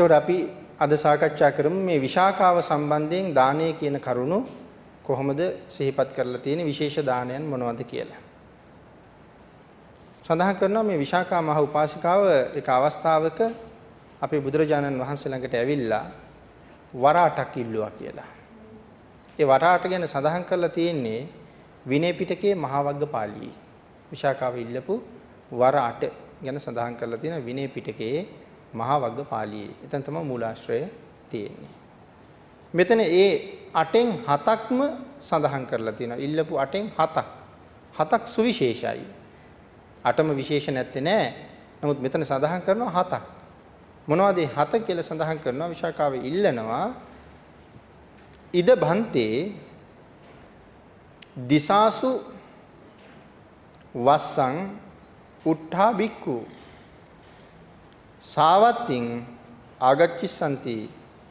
එතකොට අපි අද සාකච්ඡා කරමු මේ විශාකාව සම්බන්ධයෙන් දානය කියන කරුණු කොහොමද සිහිපත් කරලා තියෙන විශේෂ දානයන් මොනවද කියලා. සඳහන් කරනවා මේ විශාකා මහ උපාසිකාව එක අවස්ථාවක අපේ බුදුරජාණන් වහන්සේ ළඟට ඇවිල්ලා වරාටක් ඉල්ලුවා කියලා. ඒ වරාට ගැන සඳහන් කරලා තියෙන්නේ විනය පිටකයේ මහා වග්ගපාළියේ. විශාකාව ඉල්ලපු වරාට ගැන සඳහන් කරලා තියෙන විනය පිටකයේ මහා වග්ගපාළියේ. එතන තමයි මූලාශ්‍රය තියෙන්නේ. මෙතන ඒ අටෙන් හතක්ම සඳහන් කරලා තියෙනවා. ඉල්ලපු අටෙන් හතක්. හතක් සුවිශේෂයි. අටම විශේෂ නැත්තේ නෑ. නමුත් මෙතන සඳහන් කරනවා හතක්. මොනවද මේ හත කියලා සඳහන් කරනවා විශාකාවේ ඉල්ලනවා ඉද භන්තේ දිසාසු වස්සං උට්ඨා බික්කු සාවත්තින් ආගච්ඡිසanti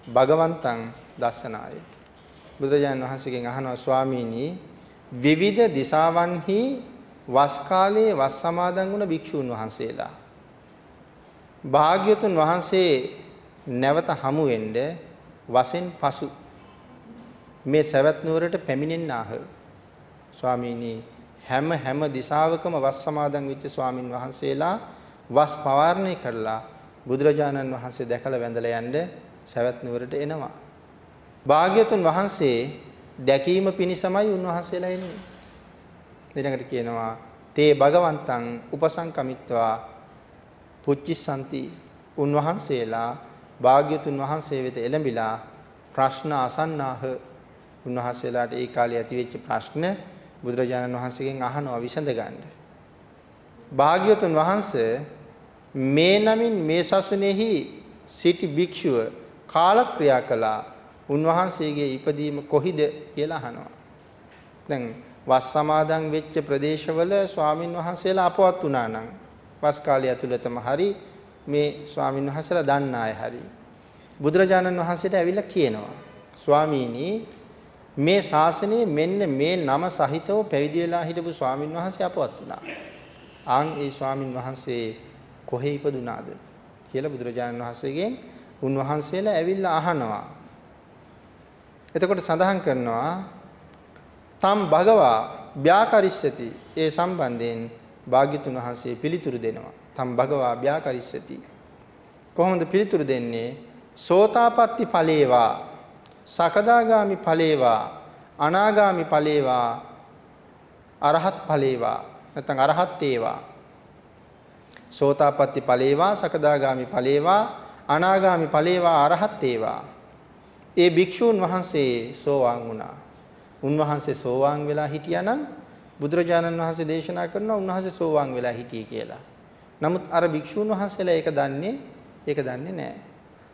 භගවන්තං දස්සනාය. බුදුරජාණන් වහන්සේගෙන් අහනවා ස්වාමීනි විවිධ දිසාවන්හි වස් කාලයේ වස් සමාදන් වුණ භික්ෂූන් වහන්සේලා භාග්‍යතුන් වහන්සේ නැවත හමු වෙන්න වසෙන් පසු මේ සවැත් නුවරට පැමිණෙන්න ආහ ස්වාමීනි හැම හැම දිශාවකම වස් සමාදන් වෙච්ච ස්වාමින් වහන්සේලා වස් පවාරණය කරලා බුදුරජාණන් වහන්සේ දැකලා වැඳලා යන්න සවැත් නුවරට එනවා. භාග්‍යතුන් වහන්සේ දැකීම පිණිසමයි උන්වහන්සේලා එන්නේ. ඊළඟට කියනවා තේ භගවන්තං උපසංකමිත්වා පුච්චිසanti උන්වහන්සේලා භාග්‍යතුන් වහන්සේ වෙත එළඹිලා ප්‍රශ්න අසන්නාහ උන්වහන්සේලාට ඒ කාලේ ඇතිවෙච්ච ප්‍රශ්න බුදුරජාණන් වහන්සේගෙන් අහනවා විසඳ ගන්න. භාග්‍යවතුන් වහන්සේ මේ නමින් මේ සසුනේහි සිටි භික්ෂුව කාලක්‍රියා කළා උන්වහන්සේගේ ඉපදීම කොහිද කියලා අහනවා. දැන් වස් සමාදන් වෙච්ච ප්‍රදේශවල ස්වාමින් වහන්සේලා අපවත් වුණා නම් වස් කාලය ඇතුළතම හරි මේ ස්වාමින් වහන්සේලා දන්න අය හරි බුදුරජාණන් වහන්සේට ඇවිල්ලා කියනවා ස්වාමීනි මේ ශාසනයේ මෙන්න මේ නම සහිතව පැවිදි වෙලා හිටපු ස්වාමින් වහන්සේ අපවත් වුණා. ආන් ඒ ස්වාමින් වහන්සේ කොහේ ඉපදුනාද කියලා බුදුරජාණන් වහන්සේගෙන් උන්වහන්සේලා ඇවිල්ලා අහනවා. එතකොට සඳහන් කරනවා තම් භගවා ව්‍යාකරිස්සති ඒ සම්බන්ධයෙන් භාග්‍යතුන් වහන්සේ පිළිතුරු දෙනවා. තම් භගවා ව්‍යාකරිස්සති කොහොමද පිළිතුරු දෙන්නේ? සෝතාපට්ටි ඵලේවා සකදාගාමි ඵලේවා අනාගාමි ඵලේවා අරහත් ඵලේවා නැත්නම් අරහත් ඒවා සෝතාපට්ටි ඵලේවා සකදාගාමි ඵලේවා අනාගාමි ඵලේවා අරහත් ඒවා ඒ භික්ෂූන් වහන්සේ සෝවාන් වුණා උන්වහන්සේ සෝවාන් වෙලා හිටියානම් බුදුරජාණන් වහන්සේ දේශනා කරනවා උන්වහන්සේ සෝවාන් වෙලා හිටියේ කියලා. නමුත් අර භික්ෂූන් වහන්සේලා ඒක දන්නේ ඒක දන්නේ නැහැ.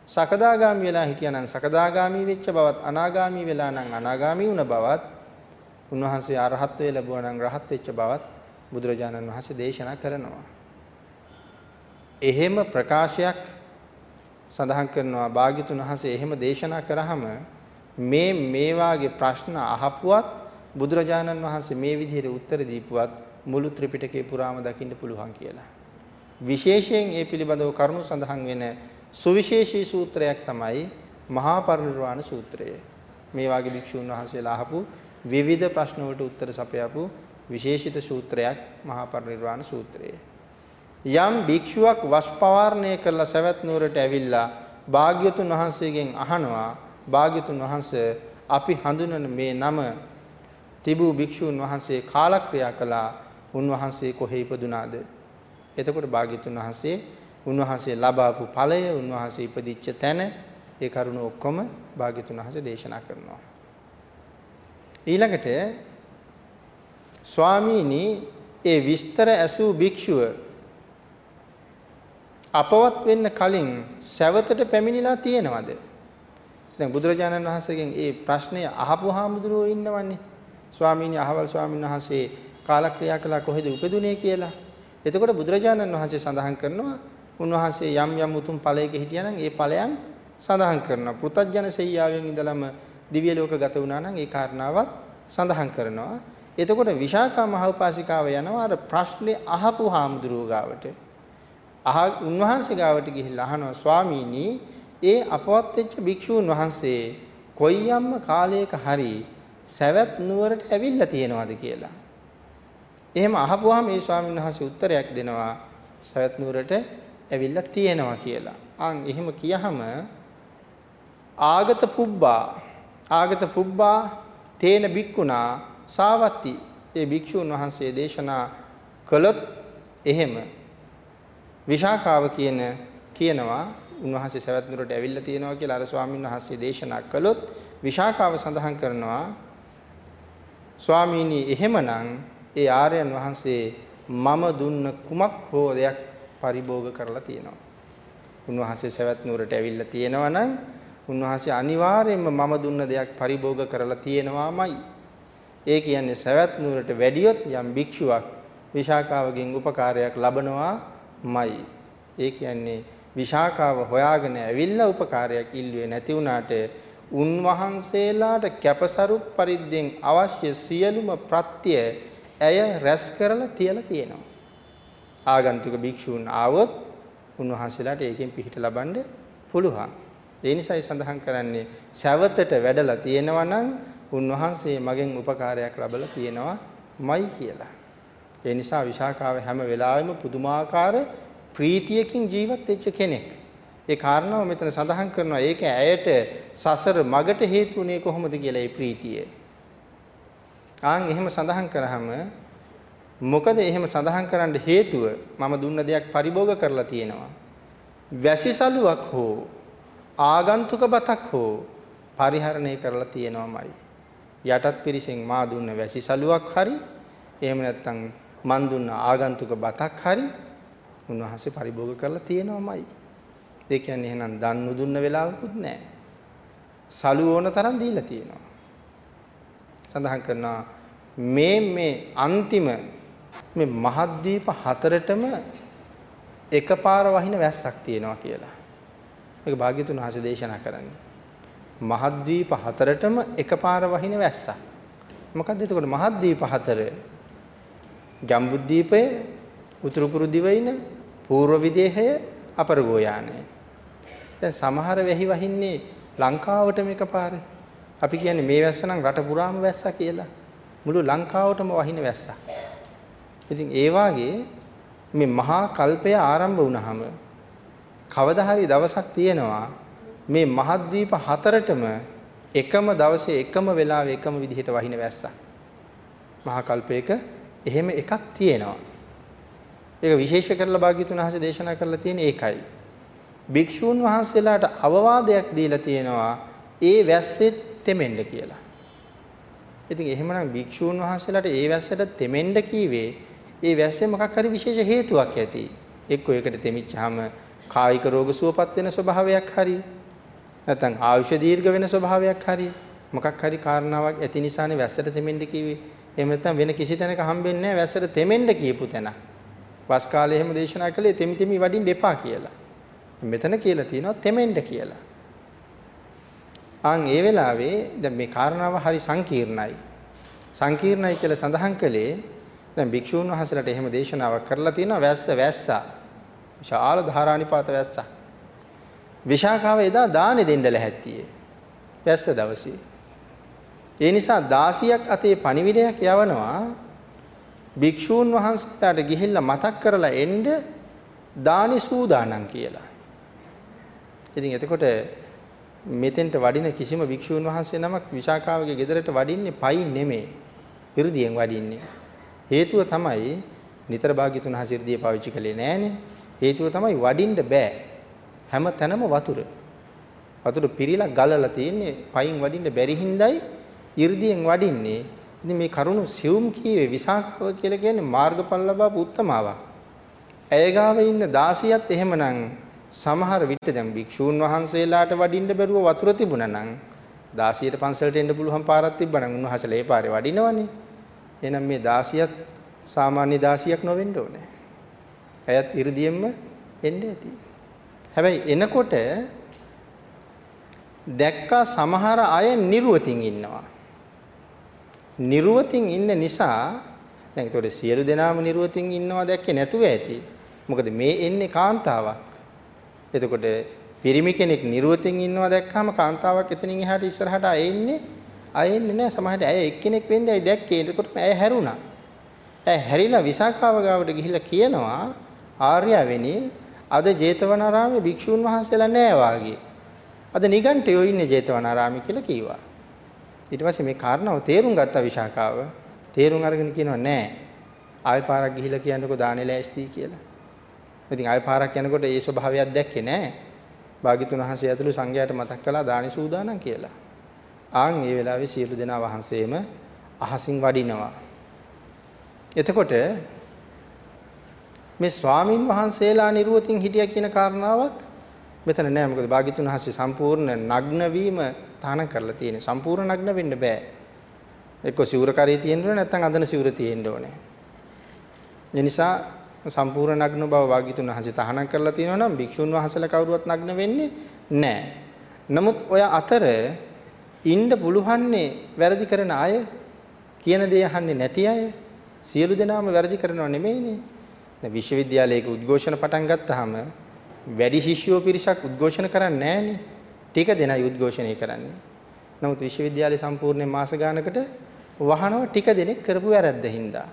සකදාගාමි වෙලා හිටියානම් සකදාගාමි වෙච්ච බවත් අනාගාමි වෙලා නම් අනාගාමි වුණ බවත් උන්වහන්සේ අරහත්ත්වයේ ලැබුවා නම් රහත් වෙච්ච බවත් බුදුරජාණන් වහන්සේ දේශනා කරනවා. එහෙම ප්‍රකාශයක් සඳහන් කරනවා භාග්‍යතුන් වහන්සේ එහෙම දේශනා කරාම මේ මේ වාගේ ප්‍රශ්න අහපුවත් බුදුරජාණන් වහන්සේ මේ විදිහට උත්තර දීපුවත් මුළු ත්‍රිපිටකේ පුරාම දකින්න පුළුවන් කියලා. විශේෂයෙන් ඒ පිළිබඳව කරුණු සඳහන් වෙන සුවිශේෂී සූත්‍රයක් තමයි මහා පරිනිර්වාණ සූත්‍රය. මේ වාගේ භික්ෂුන් වහන්සේලා අහපු විවිධ ප්‍රශ්න වලට උත්තර සපයපු විශේෂිත සූත්‍රයක් මහා පරිනිර්වාණ සූත්‍රය. යම් භික්ෂුවක් වස් පවාරණය කරලා සවැත් නුවරට ඇවිල්ලා භාග්‍යතුන් වහන්සේගෙන් අහනවා භාග්‍යතුන් වහන්සේ අපි හඳුනන මේ නම තිබූ භික්ෂුන් වහන්සේ කාලක්‍රියා කළා උන්වහන්සේ කොහේ ඉපදුනාද එතකොට භාග්‍යතුන් වහන්සේ උන්වහන්සේ ලබාපු ඵලය උන්වහන්සේ ඉපදිච්ච තැන ඒ කරුණ ඔක්කොම භාග්‍යතුන් වහන්සේ දේශනා කරනවා. ඊළඟට ස්වාමීනි ඒ විස්තර ඇසූ භික්ෂුව අපවත් වෙන්න කලින් සැවතට පැමිණිලා තියෙනවද? දැන් බුදුරජාණන් වහන්සේගෙන් ඒ ප්‍රශ්නය අහපු හාමුදුරුවෝ ඉන්නවන්නේ. ස්වාමීනි අහවල් ස්වාමීන් වහන්සේ කාලක්‍රියා කළා කොහෙද උපදුනේ කියලා. එතකොට බුදුරජාණන් වහන්සේ සඳහන් කරනවා උන්වහන්සේ යම් යම් උතුම් ඵලයක හිටියානම් ඒ ඵලයන් සඳහන් කරනවා. පෘතජන සෙයියාවෙන් ඉඳලම දිව්‍ය ලෝක ගත වුණා නම් ඒ කාරණාවත් සඳහන් කරනවා. එතකොට විශාකා මහෝපාසිකාව යනවා අර ප්‍රශ්නේ අහපු හාමුදුරුවෝ ගාවට. අහ උන්වහන්සේ ගාවට ගිහිල්ලා අහනවා ස්වාමීනි ඒ අපවත් වෙච්ච භික්ෂූන් වහන්සේ කොයියම්ම කාලයක හරි සවැත් නුවරට ඇවිල්ලා තියෙනවද කියලා. එහෙම අහපුවාම මේ ස්වාමීන් වහන්සේ උත්තරයක් දෙනවා සවැත් නුවරට ඇවිල්ලා තියෙනවා කියලා. අන් එහෙම කියහම ආගත පුබ්බා ආගත පුබ්බා තේන බික්කුණා සාවත්ති ඒ භික්ෂුන් වහන්සේ දේශනා කළොත් එහෙම විශාකාව කියන කියනවා උන්වහන්සේ සවැත් නුරට ඇවිල්ලා තියෙනවා කියලා අර ස්වාමීන් වහන්සේ දේශනා කළොත් විශාකාව සඳහන් කරනවා ස්වාමීනි එහෙමනම් ඒ ආර්යයන් වහන්සේ මම දුන්න කුමක් හෝ දෙයක් පරිභෝග කරලා තියෙනවා. උන්වහන්සේ සවැත් නුරට ඇවිල්ලා තියෙනවා නම් උන්වහන්සේ අනිවාර්යයෙන්ම මම දුන්න දෙයක් පරිභෝග කරලා තියෙනවාමයි. ඒ කියන්නේ සවැත් නුරට වැඩියොත් යම් භික්ෂුවක් විශාකාවගෙන් උපකාරයක් ලබනවාමයි. ඒ කියන්නේ විශාකාව හොයාගෙන ඇවිල්ලා උපකාරයක් ඉල්ලුවේ නැති වුණාට උන්වහන්සේලාට කැපසරු පරිද්දෙන් අවශ්‍ය සියලුම ප්‍රත්‍ය ඇය රැස් කරලා තියලා තියෙනවා. ආගන්තුක භික්ෂූන් ආවොත් උන්වහන්සේලාට ඒකෙන් පිහිට ලබන්න පුළුවන්. ඒ නිසායි සඳහන් කරන්නේ සවතට වැඩලා තියෙනවා නම් උන්වහන්සේ මගෙන් උපකාරයක් ලැබලා තියෙනවාමයි කියලා. ඒ නිසා විශාකාව හැම වෙලාවෙම පුදුමාකාර ප්‍රීතියකින් ජීවත් වෙච්ච කෙනෙක්. ඒ කාරණාව මෙතන සඳහන් කරනවා ඒක ඇයට සසර මගට හේතු උනේ කොහොමද කියලා ඒ ප්‍රීතිය. ආන් එහෙම සඳහන් කරාම මොකද එහෙම සඳහන් කරන්න හේතුව මම දුන්න දෙයක් පරිභෝග කරලා තියෙනවා. වැසිසලුවක් හෝ ආගන්තුක බතක් හෝ පරිහරණය කරලා තියෙනවමයි. යටත් පිරිසෙන් මා දුන්න වැසිසලුවක් හරි එහෙම නැත්නම් මන් දුන්න ආගන්තුක බතක් හරි උන්වහන්සේ පරිභෝග කරලා තියෙනවමයි. ඒ කියන්නේ එහෙනම් දන් නුදුන්න වෙලාවකුත් නැහැ. සලු ඕන තරම් දීලා තියෙනවා. සඳහන් කරනවා මේ මේ අන්තිම මේ මහද්වීප හතරටම එකපාර වහින වැස්සක් තියෙනවා කියලා. මේක භාග්‍යතුන් වහන්සේ දේශනා කරන්නේ. මහද්වීප හතරටම එකපාර වහින වැස්සක්. මොකද්ද එතකොට මහද්වීප හතර? ජම්බුද්වීපය, උතුරු කුරු දිවයින, పూర్ව විදේහය අපරගෝ යානය. දැන් සමහර වෙහි වහින්නේ ලංකාවටම එකපාරේ. අපි කියන්නේ මේ වැස්ස නම් රට පුරාම වැස්සා කියලා. මුළු ලංකාවටම වහින වැස්සා. ඉතින් ඒ වාගේ මේ මහා කල්පය ආරම්භ වුණාම කවදා හරි දවසක් තියෙනවා මේ මහද්වීප හතරටම එකම දවසේ එකම වෙලාවෙ එකම විදිහට වහින වැස්සා. මහා කල්පයක එහෙම එකක් තියෙනවා. ඒක විශේෂ කරලා භාග්‍යතුන් වහන්සේ දේශනා කරලා තියෙන ඒකයි. භික්ෂූන් වහන්සේලාට අවවාදයක් දීලා තියෙනවා ඒ වැස්සේ තෙමෙන්න කියලා. ඉතින් එහෙමනම් භික්ෂූන් වහන්සේලාට ඒ වැස්සට තෙමෙන්න කීවේ ඒ වැස්සේ මොකක් හරි විශේෂ හේතුවක් ඇති. එක්ක ඒකට තෙමිච්චාම කායික රෝග සුවපත් වෙන ස්වභාවයක් හරි නැත්නම් ආයුෂ දීර්ඝ වෙන ස්වභාවයක් හරි මොකක් හරි කාරණාවක් ඇති නිසානේ වැස්සට තෙමෙන්න කිව්වේ. එහෙම නැත්නම් වෙන කිසි තැනක හම්බෙන්නේ නැහැ වැස්සට තෙමෙන්න කියපු තැන. වස් කාලේ එහෙම දේශනා කළේ තෙමි තෙමි වඩින්න එපා කියලා. මෙතන කියලා තියෙනවා තෙමෙන්න කියලා. ආන් ඒ වෙලාවේ දැන් මේ කාරණාව හරි සංකීර්ණයි. සංකීර්ණයි කියලා සඳහන් කළේ දැන් භික්ෂූන් වහන්සේලාට එහෙම දේශනාවක් කරලා තියෙනවා වැස්ස වැස්සා. විශාල ධාරානිපාත වැස්සා. විශාඛාව එදා දානෙ දෙන්න ලැහැත්තියේ. වැස්ස දවසේ. ඒ නිසා 16ක් අතේ පණිවිඩයක් යවනවා භික්ෂූන් වහන්සේලාට ගිහිල්ලා මතක් කරලා එන්න දානි සූදානම් කියලා. ඉතින් එතකොට මෙතෙන්ට වඩින කිසිම භික්ෂූන් වහන්සේ නමක් විශාකාවගේ ගෙදරට වඩින්නේ පයින් නෙමෙයි. 이르දියෙන් වඩින්නේ. හේතුව තමයි නිතර භාග්‍යතුන් වහන්සේ 이르දිය පාවිච්චි කළේ නෑනේ. හේතුව තමයි වඩින්න බෑ. හැම තැනම වතුර. වතුර පිරීලා ගලලා තියෙන්නේ පයින් වඩින්න බැරි හින්දායි 이르දියෙන් වඩින්නේ. ඉතින් මේ කරුණු සිවුම් කීවේ විසාකව කියලා කියන්නේ මාර්ගඵල ලබපු උත්තමාවක්. ඇයගාව ඉන්න 16ත් එහෙමනම් සමහර විට දැන් භික්ෂූන් වහන්සේලාට වඩින්න බැරුව වතුර තිබුණා නම් 16ට පන්සලට එන්න පුළුවන් පාරක් තිබ්බනම් උන්වහන්සේලා ඒ පාරේ වඩිනවනේ. එහෙනම් මේ 16ත් සාමාන්‍ය 16ක් නොවෙන්න ඕනේ. ඇයත් 이르දියෙන්ම එන්න ඇති. හැබැයි එනකොට දැක්කා සමහර අය නිර්වතින් ඉන්නවා. නිර්වතින් ඉන්න නිසා දැන් ඒතකොට සියලු දෙනාම නිර්වතින් ඉන්නවා දැක්කේ නැතුව ඇති. මොකද මේ එන්නේ කාන්තාවක්. එතකොට පිරිමි කෙනෙක් නිර්වතින් ඉන්නවා දැක්කම කාන්තාවක් එතනින් එහාට ඉස්සරහට ආයෙන්නේ ආයෙන්නේ නැහැ සමහරට ඇය එක්කෙනෙක් වෙන්නේ ඇයි දැක්කේ එතකොට ඇය හැරුණා. ඇය හැරිලා විසාකාව ගාවට ගිහිල්ලා කියනවා ආර්යවෙනි අද ජේතවනාරාමේ භික්ෂුන් වහන්සේලා නැහැ වාගේ. අද නිගණ්ඨයෝ ඉන්නේ ජේතවනාරාමේ කියලා කිව්වා. ඊට පස්සේ මේ කාරණාව තේරුම් ගත්තා විශාකාව. තේරුම් අරගෙන කියනවා නෑ. ආයෙ පාරක් ගිහිල්ලා කියන්නකෝ දානේ ලෑස්ති කියලා. ඉතින් ආයෙ පාරක් යනකොට ඒ ස්වභාවයක් දැක්කේ නෑ. භාග්‍යතුන් වහන්සේ ඇතුළු සංඝයාට මතක් කළා දානි සූදානම් කියලා. ආන් මේ වෙලාවේ සියලු දෙනා වහන්සේම අහසින් වඩිනවා. එතකොට මේ ස්වාමින් වහන්සේලා නිරුවතින් හිටියා කියන කාරණාවක් මෙතන නෑ මොකද භාග්‍යතුන් වහන්සේ සම්පූර්ණ නග්න වීම තහනම් කරලා තියෙන්නේ. සම්පූර්ණ නග්න වෙන්න බෑ. එක්ක සිවුර කරේ තියෙන්න ඕනේ නැත්නම් අදන සිවුර තියෙන්න ඕනේ. ඒ නිසා සම්පූර්ණ නග්න බව භාග්‍යතුන් වහන්සේ තහනම් කරලා තියෙනවා නම් භික්ෂුන් වහන්සේලා කවුරුවත් නග්න වෙන්නේ නෑ නමුත් ඔය අතර ඉන්න පුළුවන්නේ වැරදි කරන අය කියන දේ අහන්නේ නැති අය සියලු දෙනාම වැරදි කරනව නෙමෙයිනේ. දැන් විශ්වවිද්‍යාලයක උද්ඝෝෂණ පටන් ගත්තාම වැඩි ශිෂ්‍යෝ පිරිසක් උද්ඝෝෂණ කරන්නේ නැහනේ. ටික දෙනයි උද්ඝෝෂණය කරන්නේ. නමුත් විශ්වවිද්‍යාලය සම්පූර්ණයෙන් මාස ගානකට වහනවා ටික දෙනෙක් කරපු වැරද්ද හින්දා.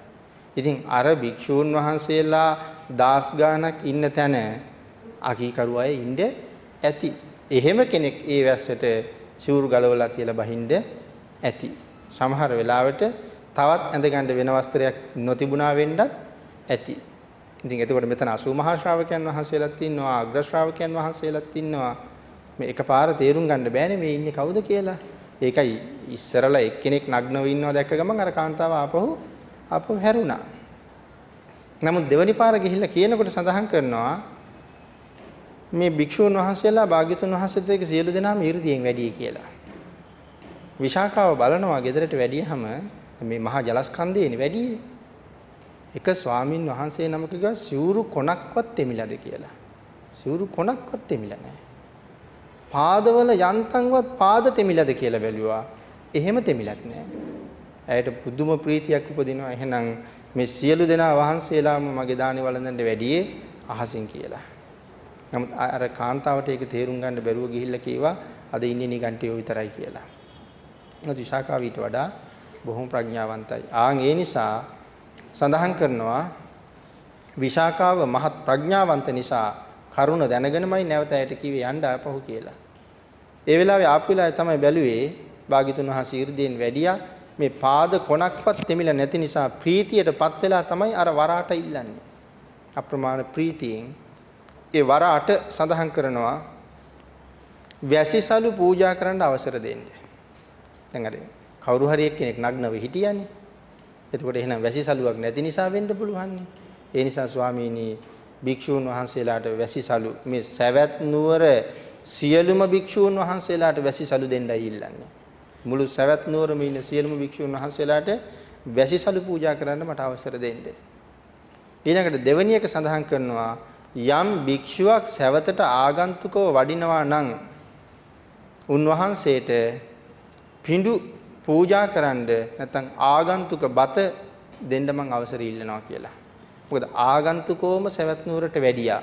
ඉතින් අර භික්ෂූන් වහන්සේලා දාස් ගානක් ඉන්න තැන අකීකරු අය ඉන්න ඇති. එහෙම කෙනෙක් ඒ වැස්සට සිවුරු ගලවලා තියලා බහින්න ඇති. සමහර වෙලාවට තවත් ඇඳගන්න වෙන වස්ත්‍රයක් නොතිබුණා වෙන්නත් ඇති. ඉතින් එතකොට මෙතන 80 මහා ශ්‍රාවකයන් වහන්සේලාත් ඉන්නවා අග්‍ර ශ්‍රාවකයන් වහන්සේලාත් ඉන්නවා. මේ එකපාර තේරුම් ගන්න බෑනේ මේ ඉන්නේ කවුද කියලා. ඒකයි ඉස්සරලා එක්කෙනෙක් නග්නව ඉන්නවා දැක්ක ගමන් අර කාන්තාව ආපහු ආපහු හැරුණා. නමුත් දෙවනි පාර ගිහිල්ලා කියනකොට සඳහන් කරනවා මේ භික්ෂූන් වහන්සේලා භාග්‍යතුන් වහන්සේත් එක්ක සියලු දෙනාම 이르දියෙන් වැඩි කියලා. විශාකාව බලනවා ගෙදරට වැඩියහම මේ මහා ජලස්කන්ධයේනේ වැඩියේ. එක ස්වාමින් වහන්සේ නමක කිව්වා සිවුරු කොනක්වත් තෙමිලාද කියලා. සිවුරු කොනක්වත් තෙමිලා නැහැ. පාදවල යන්තම්වත් පාද තෙමිලාද කියලා බැලුවා. එහෙම තෙමිලත් නැහැ. ඇයට පුදුම ප්‍රීතියක් උපදිනවා. එහෙනම් මේ සියලු දෙනා වහන්සේලාම මගේ දානේ වළඳන්න වැඩියේ අහසින් කියලා. නමුත් අර කාන්තාවට ඒක තේරුම් ගන්න බැරුව ගිහිල්ලා කීවා අද ඉන්නේ නිගන්ටියෝ විතරයි කියලා. නමුත් විශාකාව ඊට වඩා බොහොම ප්‍රඥාවන්තයි. ආන් ඒ නිසා සඳහන් කරනවා විශාකාව මහත් ප්‍රඥාවන්ත නිසා කරුණ දැනගෙනමයි නැවත ඇයට කිව්වේ යන්න ආපහු කියලා. ඒ වෙලාවේ ආපු වෙලාවේ තමයි බැලුවේ භාග්‍යතුන් වහන්සේ 이르දීන් වැඩියා මේ පාද කොනක්වත් තෙමිලා නැති නිසා ප්‍රීතියටපත් වෙලා තමයි අර වරාට ඉල්ලන්නේ. අප්‍රමාණ ප්‍රීතියෙන් ඒ වරාට සඳහන් කරනවා වැසිසලු පූජා කරන්න අවසර දෙන්න. දැන් අර කවුරු හරි එක්කෙනෙක් නග්නව හිටියනේ. එතකොට එහෙනම් වැසිසලුවක් නැති නිසා වෙන්න පුළුවන්. ඒ නිසා ස්වාමීනි භික්ෂූන් වහන්සේලාට වැසිසලු මේ සවැත් නුවර සියලුම භික්ෂූන් වහන්සේලාට වැසිසලු දෙන්නයි ඉල්ලන්නේ. මුළු සවැත් නුවරම ඉන්න සියලුම භික්ෂූන් වහන්සේලාට වැසිසලු පූජා කරන්න මට අවසර දෙන්න. ඊළඟට දෙවැනි එක සඳහන් කරනවා යම් භික්ෂුවක් සවතට ආගන්තුකව වඩිනවා නම් උන්වහන්සේට පිඬු පූජා කරන්න නැත්නම් ආගන්තුක බත දෙන්න මං අවසර ඉල්ලනවා කියලා. මොකද ආගන්තුකෝම සවැත් නුවරට වැඩියා.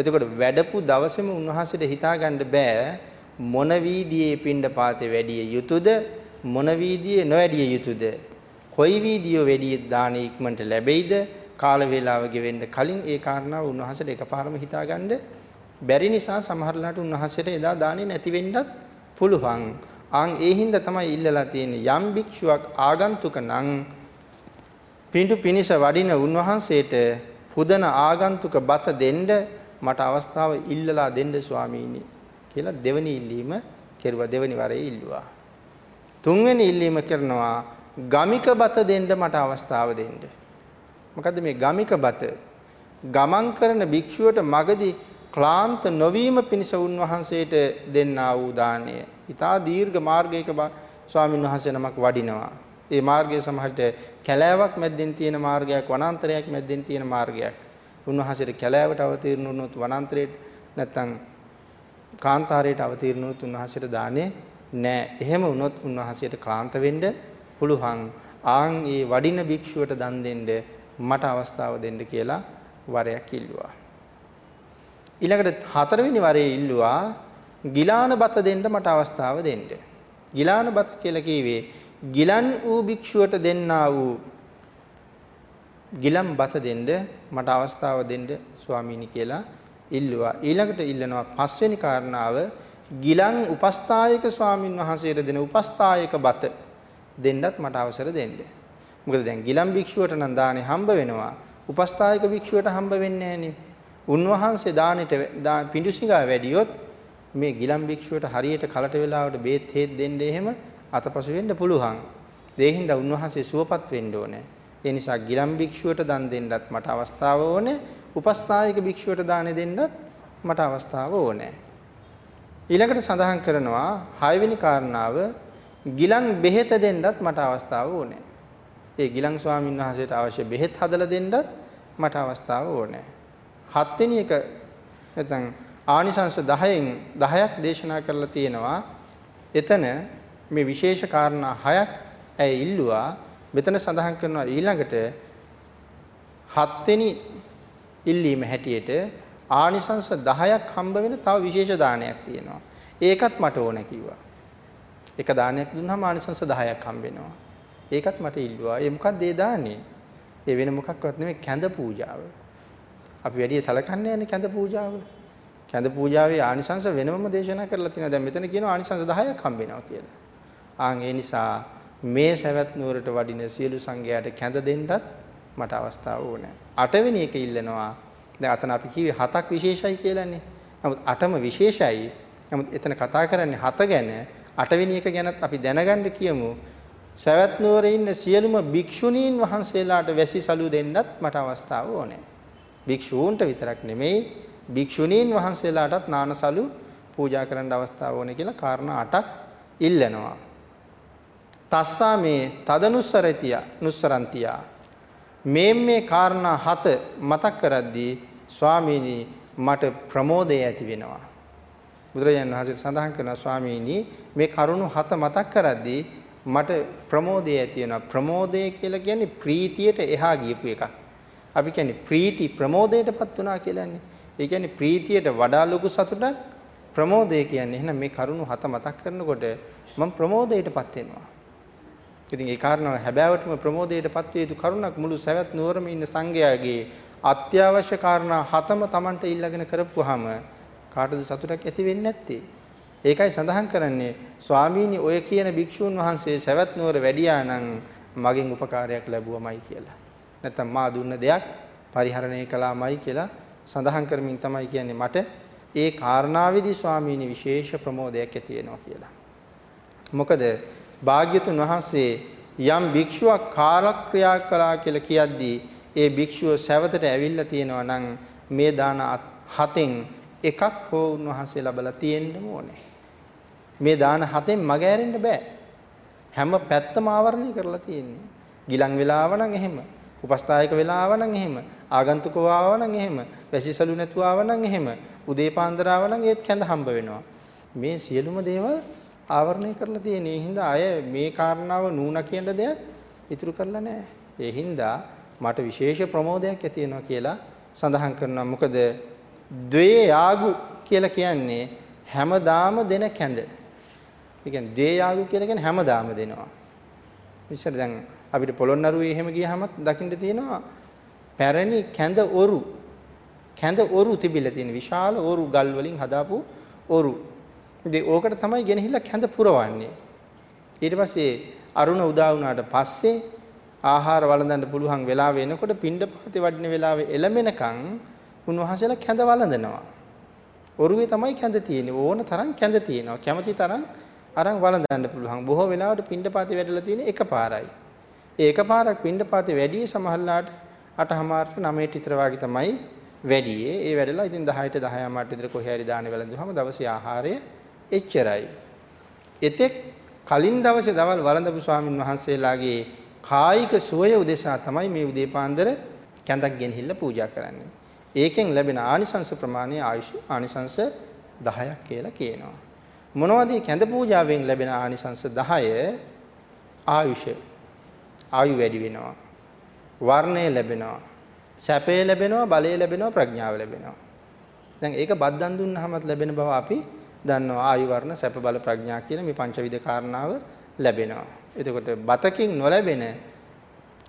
එතකොට වැඩපු දවසේම උන්වහන්සේට හිතාගන්න බෑ මොන වීදියේ පින්ඩ පාතේ වැඩිය යුතුයද මොන වීදියේ නොවැඩිය යුතුයද කොයි වීදියෝ වැඩි දාන ඉක්මනට ලැබෙයිද කාල වේලාව ගෙවෙන්න කලින් ඒ කාරණාව උන්වහන්සේට එකපාරම හිතාගන්න බැරි නිසා සමහරලාට උන්වහන්සේට එදා දාන්නේ නැති වෙන්නත් පුළුවන්. ආන් ඒ හින්දා තමයි ඉල්ලලා තියෙන්නේ යම් භික්ෂුවක් ආගන්තුක නම් පිඬු පිනිස වඩින උන්වහන්සේට පුදන ආගන්තුක බත දෙන්න මට අවස්ථාව ඉල්ලලා දෙන්න ස්වාමීනි කියලා දෙවෙනි ඉල්ලීම කෙරුවා. දෙවෙනි වරේ ඉල්ලුවා. තුන්වෙනි ඉල්ලීම කරනවා ගමික බත දෙන්න මට අවස්ථාව දෙන්න. මොකද්ද මේ ගමික බත? ගමන් කරන භික්ෂුවට මගදී ක්ලාන්ත නොවීම පිණිස උන්වහන්සේට දෙන්නා වූ දාණය ඊටා දීර්ඝ මාර්ගයක ස්වාමීන් වහන්සේ නමක් වඩිනවා. ඒ මාර්ගය සමහරට කැලෑවක් මැද්දෙන් තියෙන මාර්ගයක් වනාන්තරයක් මැද්දෙන් තියෙන මාර්ගයක්. උන්වහන්සේට කැලෑවට අවතීර්ණ වුණොත් වනාන්තරයට නැත්තම් කාන්තාරයට අවතීර්ණ වුණොත් උන්වහන්සේට දාන්නේ නෑ. එහෙම වුණොත් උන්වහන්සේට ක්ලාන්ත වෙන්න පුළුවන්. ආන් ඒ වඩින භික්ෂුවට දන් දෙන්න මට අවස්ථාව දෙන්න කියලා වරයක් ඉල්ලුවා. ඊළඟට හතරවෙනි වරේ ඉල්ලුවා ගිලාන බත දෙන්න මට අවස්ථාව දෙන්න. ගිලාන බත කියලා කිව්වේ ගිලන් වූ භික්ෂුවට දෙන්නා වූ ගිලම් බත දෙන්න මට අවස්ථාව දෙන්න ස්වාමීනි කියලා ඉල්ලුවා. ඊළඟට ඉල්ලනවා පස්වෙනි කාරණාව ගිලන් උපස්ථායක ස්වාමින් වහන්සේට දෙන උපස්ථායක බත දෙන්නත් මට අවසර දෙන්න. මොකද දැන් ගිලම් භික්ෂුවට නම් දානේ හම්බ වෙනවා. උපස්ථායක භික්ෂුවට හම්බ වෙන්නේ නැහනේ. උන්වහන්සේ දානෙට පිඬුසිඟා වැඩියොත් මේ ගිලම් භික්ෂුවට හරියට කලට වෙලාවට බේත් හේත් දෙන්න එහෙම අතපසු වෙන්න පුළුවන්. ඒ හින්දා උන්වහන්සේ සුවපත් වෙන්න ඕනේ. ඒ නිසා ගිලම් භික්ෂුවට දන් දෙන්නත් මට අවස්ථාව ඕනේ. උපස්ථායක භික්ෂුවට දාන දෙන්නත් මට අවස්ථාව ඕනේ. ඊළඟට සඳහන් කරනවා හයවෙනි කාරණාව ගිලන් බෙහෙත දෙන්නත් මට අවස්ථාව ඕනේ. ඒ ගිලන් ස්වාමීන් වහන්සේට අවශ්‍ය බෙහෙත් හදලා දෙන්නත් මට අවස්ථාව ඕනේ. හත්වෙනි එක නැත්නම් ආනිසංශ 10න් 10ක් දේශනා කරලා තියෙනවා. එතන මේ විශේෂ කාරණා 6ක් ඇය ඉල්ලුවා. මෙතන සඳහන් කරනවා ඊළඟට හත්වෙනි ඉල්ලීම හැටියට ආනිසංශ 10ක් හම්බ වෙන තව විශේෂ දානයක් තියෙනවා. ඒකත් මට ඕන කිව්වා. එක දානයක් දුන්නාම ආනිසංශ 10ක් හම්බ වෙනවා. ඒකත් මට ඉල්ලුවා. ඒ මොකක්ද ඒ දාන්නේ? ඒ වෙන මොකක්වත් නෙමෙයි කැඳ පූජාව. අපි වැඩි සලකන්නේ නැහැ කැඳ පූජාව. කැඳ පූජාවේ ආනිසංශ වෙනමම දේශනා කරලා තියෙනවා. දැන් මෙතන කියනවා ආනිසංශ 10ක් හම්බ වෙනවා කියලා. ආන් ඒ නිසා මේ සවැත් නුවරට වඩින සියලු සංඝයාට කැඳ දෙන්නත් මට අවස්ථාව ඕනේ. අටවෙනි එක ඉල්ලනවා. දැන් අතන අපි කිව්වේ හතක් විශේෂයි කියලානේ. නමුත් අටම විශේෂයි. නමුත් එතන කතා කරන්නේ හත ගැන. අටවෙනි එක ගැනත් අපි දැනගන්න කියමු. සවැත් නුවරේ ඉන්න සියලුම භික්ෂුණීන් වහන්සේලාට වැසි සලු දෙන්නත් මට අවස්ථාව ඕනේ. භික්ෂූන්ට විතරක් නෙමෙයි භික්ෂුණීන් වහන්සේලාටත් නානසලු පූජා කරන්න අවස්ථාව ඕනේ කියලා කාරණා 8ක් ඉල්ලනවා. තස්සා මේ තදනුස්සරතිය නුස්සරන්තිය මේ මේ කාරණා හත මතක් කරද්දී ස්වාමීනි මට ප්‍රමෝදය ඇති වෙනවා. බුදුරජාණන් වහන්සේ සඳහන් කරනවා ස්වාමීනි මේ කරුණු හත මතක් කරද්දී මට ප්‍රමෝදය ඇති වෙනවා. ප්‍රමෝදය කියලා කියන්නේ ප්‍රීතියට එහා ගියපු එකක්. අපි කියන්නේ ප්‍රීති ප්‍රමෝදයටපත් වුණා කියලානේ. ඒ කියන්නේ ප්‍රීතියට වඩා ලොකු සතුටක් ප්‍රමෝදය කියන්නේ. එහෙනම් මේ කරුණු හත මතක් කරනකොට මම ප්‍රමෝදයටපත් වෙනවා. ඉතින් ඒ කාරණාව හැබෑවටම ප්‍රමෝදයටපත් විය යුතු කරුණක් මුළු සවැත් නුවරම ඉන්න සංඝයාගේ අත්‍යවශ්‍ය කාරණා හතම Tamanට ඊළඟන කරපුවාම කාටද සතුටක් ඇති වෙන්නේ නැත්තේ? ඒකයි සඳහන් කරන්නේ ස්වාමීනි ඔය කියන භික්ෂූන් වහන්සේ සවැත් නුවර වැඩියා නම් මගෙන් උපකාරයක් ලැබුවමයි කියලා. නැත්තම් මා දුන්න දෙයක් පරිහරණය කළාමයි කියලා සඳහන් කරමින් තමයි කියන්නේ මට ඒ කාරණාවේදී ස්වාමීනි විශේෂ ප්‍රමෝදයක් ඇති වෙනවා කියලා. මොකද භාග්‍යතුන් වහන්සේ යම් භික්ෂුවක් කාලක්‍රියා කළා කියලා කියද්දී ඒ භික්ෂුව සැවතට ඇවිල්ලා තියෙනවා නම් මේ දාන හතෙන් එකක් හෝ උන්වහන්සේ ලබලා තියෙන්න ඕනේ. මේ දාන හතෙන් මග ඇරෙන්න බෑ. හැම පැත්තම ආවරණය කරලා තියෙන්නේ. ගිලන් වෙලාව නම් එහෙම. උපස්ථායක වෙලාව නම් එහෙම. ආගන්තුකව ආව නම් එහෙම. වැසිසලු නැතුව ආව නම් එහෙම. උදේ පාන්දර ආව නම් ඒත් කැඳ හම්බ වෙනවා. මේ සියලුම දේවල් ආවරණය කරලා තියෙන. ඒ හින්දා අය මේ කාරණාව නූණ කියන දෙයක් ඉතුරු කරලා නැහැ. ඒ හින්දා මට විශේෂ ප්‍රමෝදයක් ඇති වෙනවා කියලා සඳහන් කරනවා. මොකද ද්වේ යාගු කියලා කියන්නේ හැමදාම දෙන කැඳ. ඒ කියන්නේ ද්වේ යාගු කියලා කියන්නේ හැමදාම දෙනවා. ඉතින් දැන් අපිට පොළොන්නරුවේ එහෙම ගියහම දකින්න තියෙනවා පැරණි කැඳ ඔරු කැඳ ඔරු තිබිලා තියෙන විශාල ඔරු ගල් වලින් හදාපු ඔරු ඉතින් ඕකට තමයි ගෙනහිල්ලා කැඳ පුරවන්නේ. ඊට පස්සේ අරුණ උදා වුණාට පස්සේ ආහාර වළඳන්න පුළුවන් වෙලාව වෙනකොට පිණ්ඩපාතේ වඩින වෙලාවේ එළමෙනකන් උන්වහන්සේලා කැඳ වළඳනවා. ඔරුවේ තමයි කැඳ තියෙන්නේ. ඕන තරම් කැඳ තියෙනවා. කැමති තරම් අරන් වළඳන්න පුළුවන්. බොහෝ වෙලාවට පිණ්ඩපාතේ වැඩලා තියෙන්නේ එකපාරයි. ඒ එකපාරක් පිණ්ඩපාතේ වැඩි සමහරලාට 8:00මාරට 9ට විතර වගේ තමයි වැඩියේ. ඒ වැඩලා ඉතින් 10ට 10 මාට විතර කොහේ හරි දාන්නේ වැළඳුවාම දවසේ ආහාරය එච්චරයි. එතෙක් කලින් දවසේ දවල් වළඳපු ස්වාමින් වහන්සේලාගේ කායික සුවය උදෙසා තමයි මේ උදේ පාන්දර කැඳක් ගෙනහිල්ලා පූජා කරන්නේ. ඒකෙන් ලැබෙන ආනිසංස ප්‍රමාණය ආයුෂ ආනිසංස 10ක් කියලා කියනවා. මොනවද කැඳ පූජාවෙන් ලැබෙන ආනිසංස 10? ආයුෂ. ආයු වැඩි වෙනවා. වර්ණය ලැබෙනවා. සැපය ලැබෙනවා, බලය ලැබෙනවා, ප්‍රඥාව ලැබෙනවා. දැන් ඒක බද්දන් දුන්නාමත් ලැබෙන බව අපි දන්නවා. ආයු වර්ණ සැප බල ප්‍රඥා කියන මේ පංචවිධ කාරණාව ලැබෙනවා. එතකොට බතකින් නොලැබෙන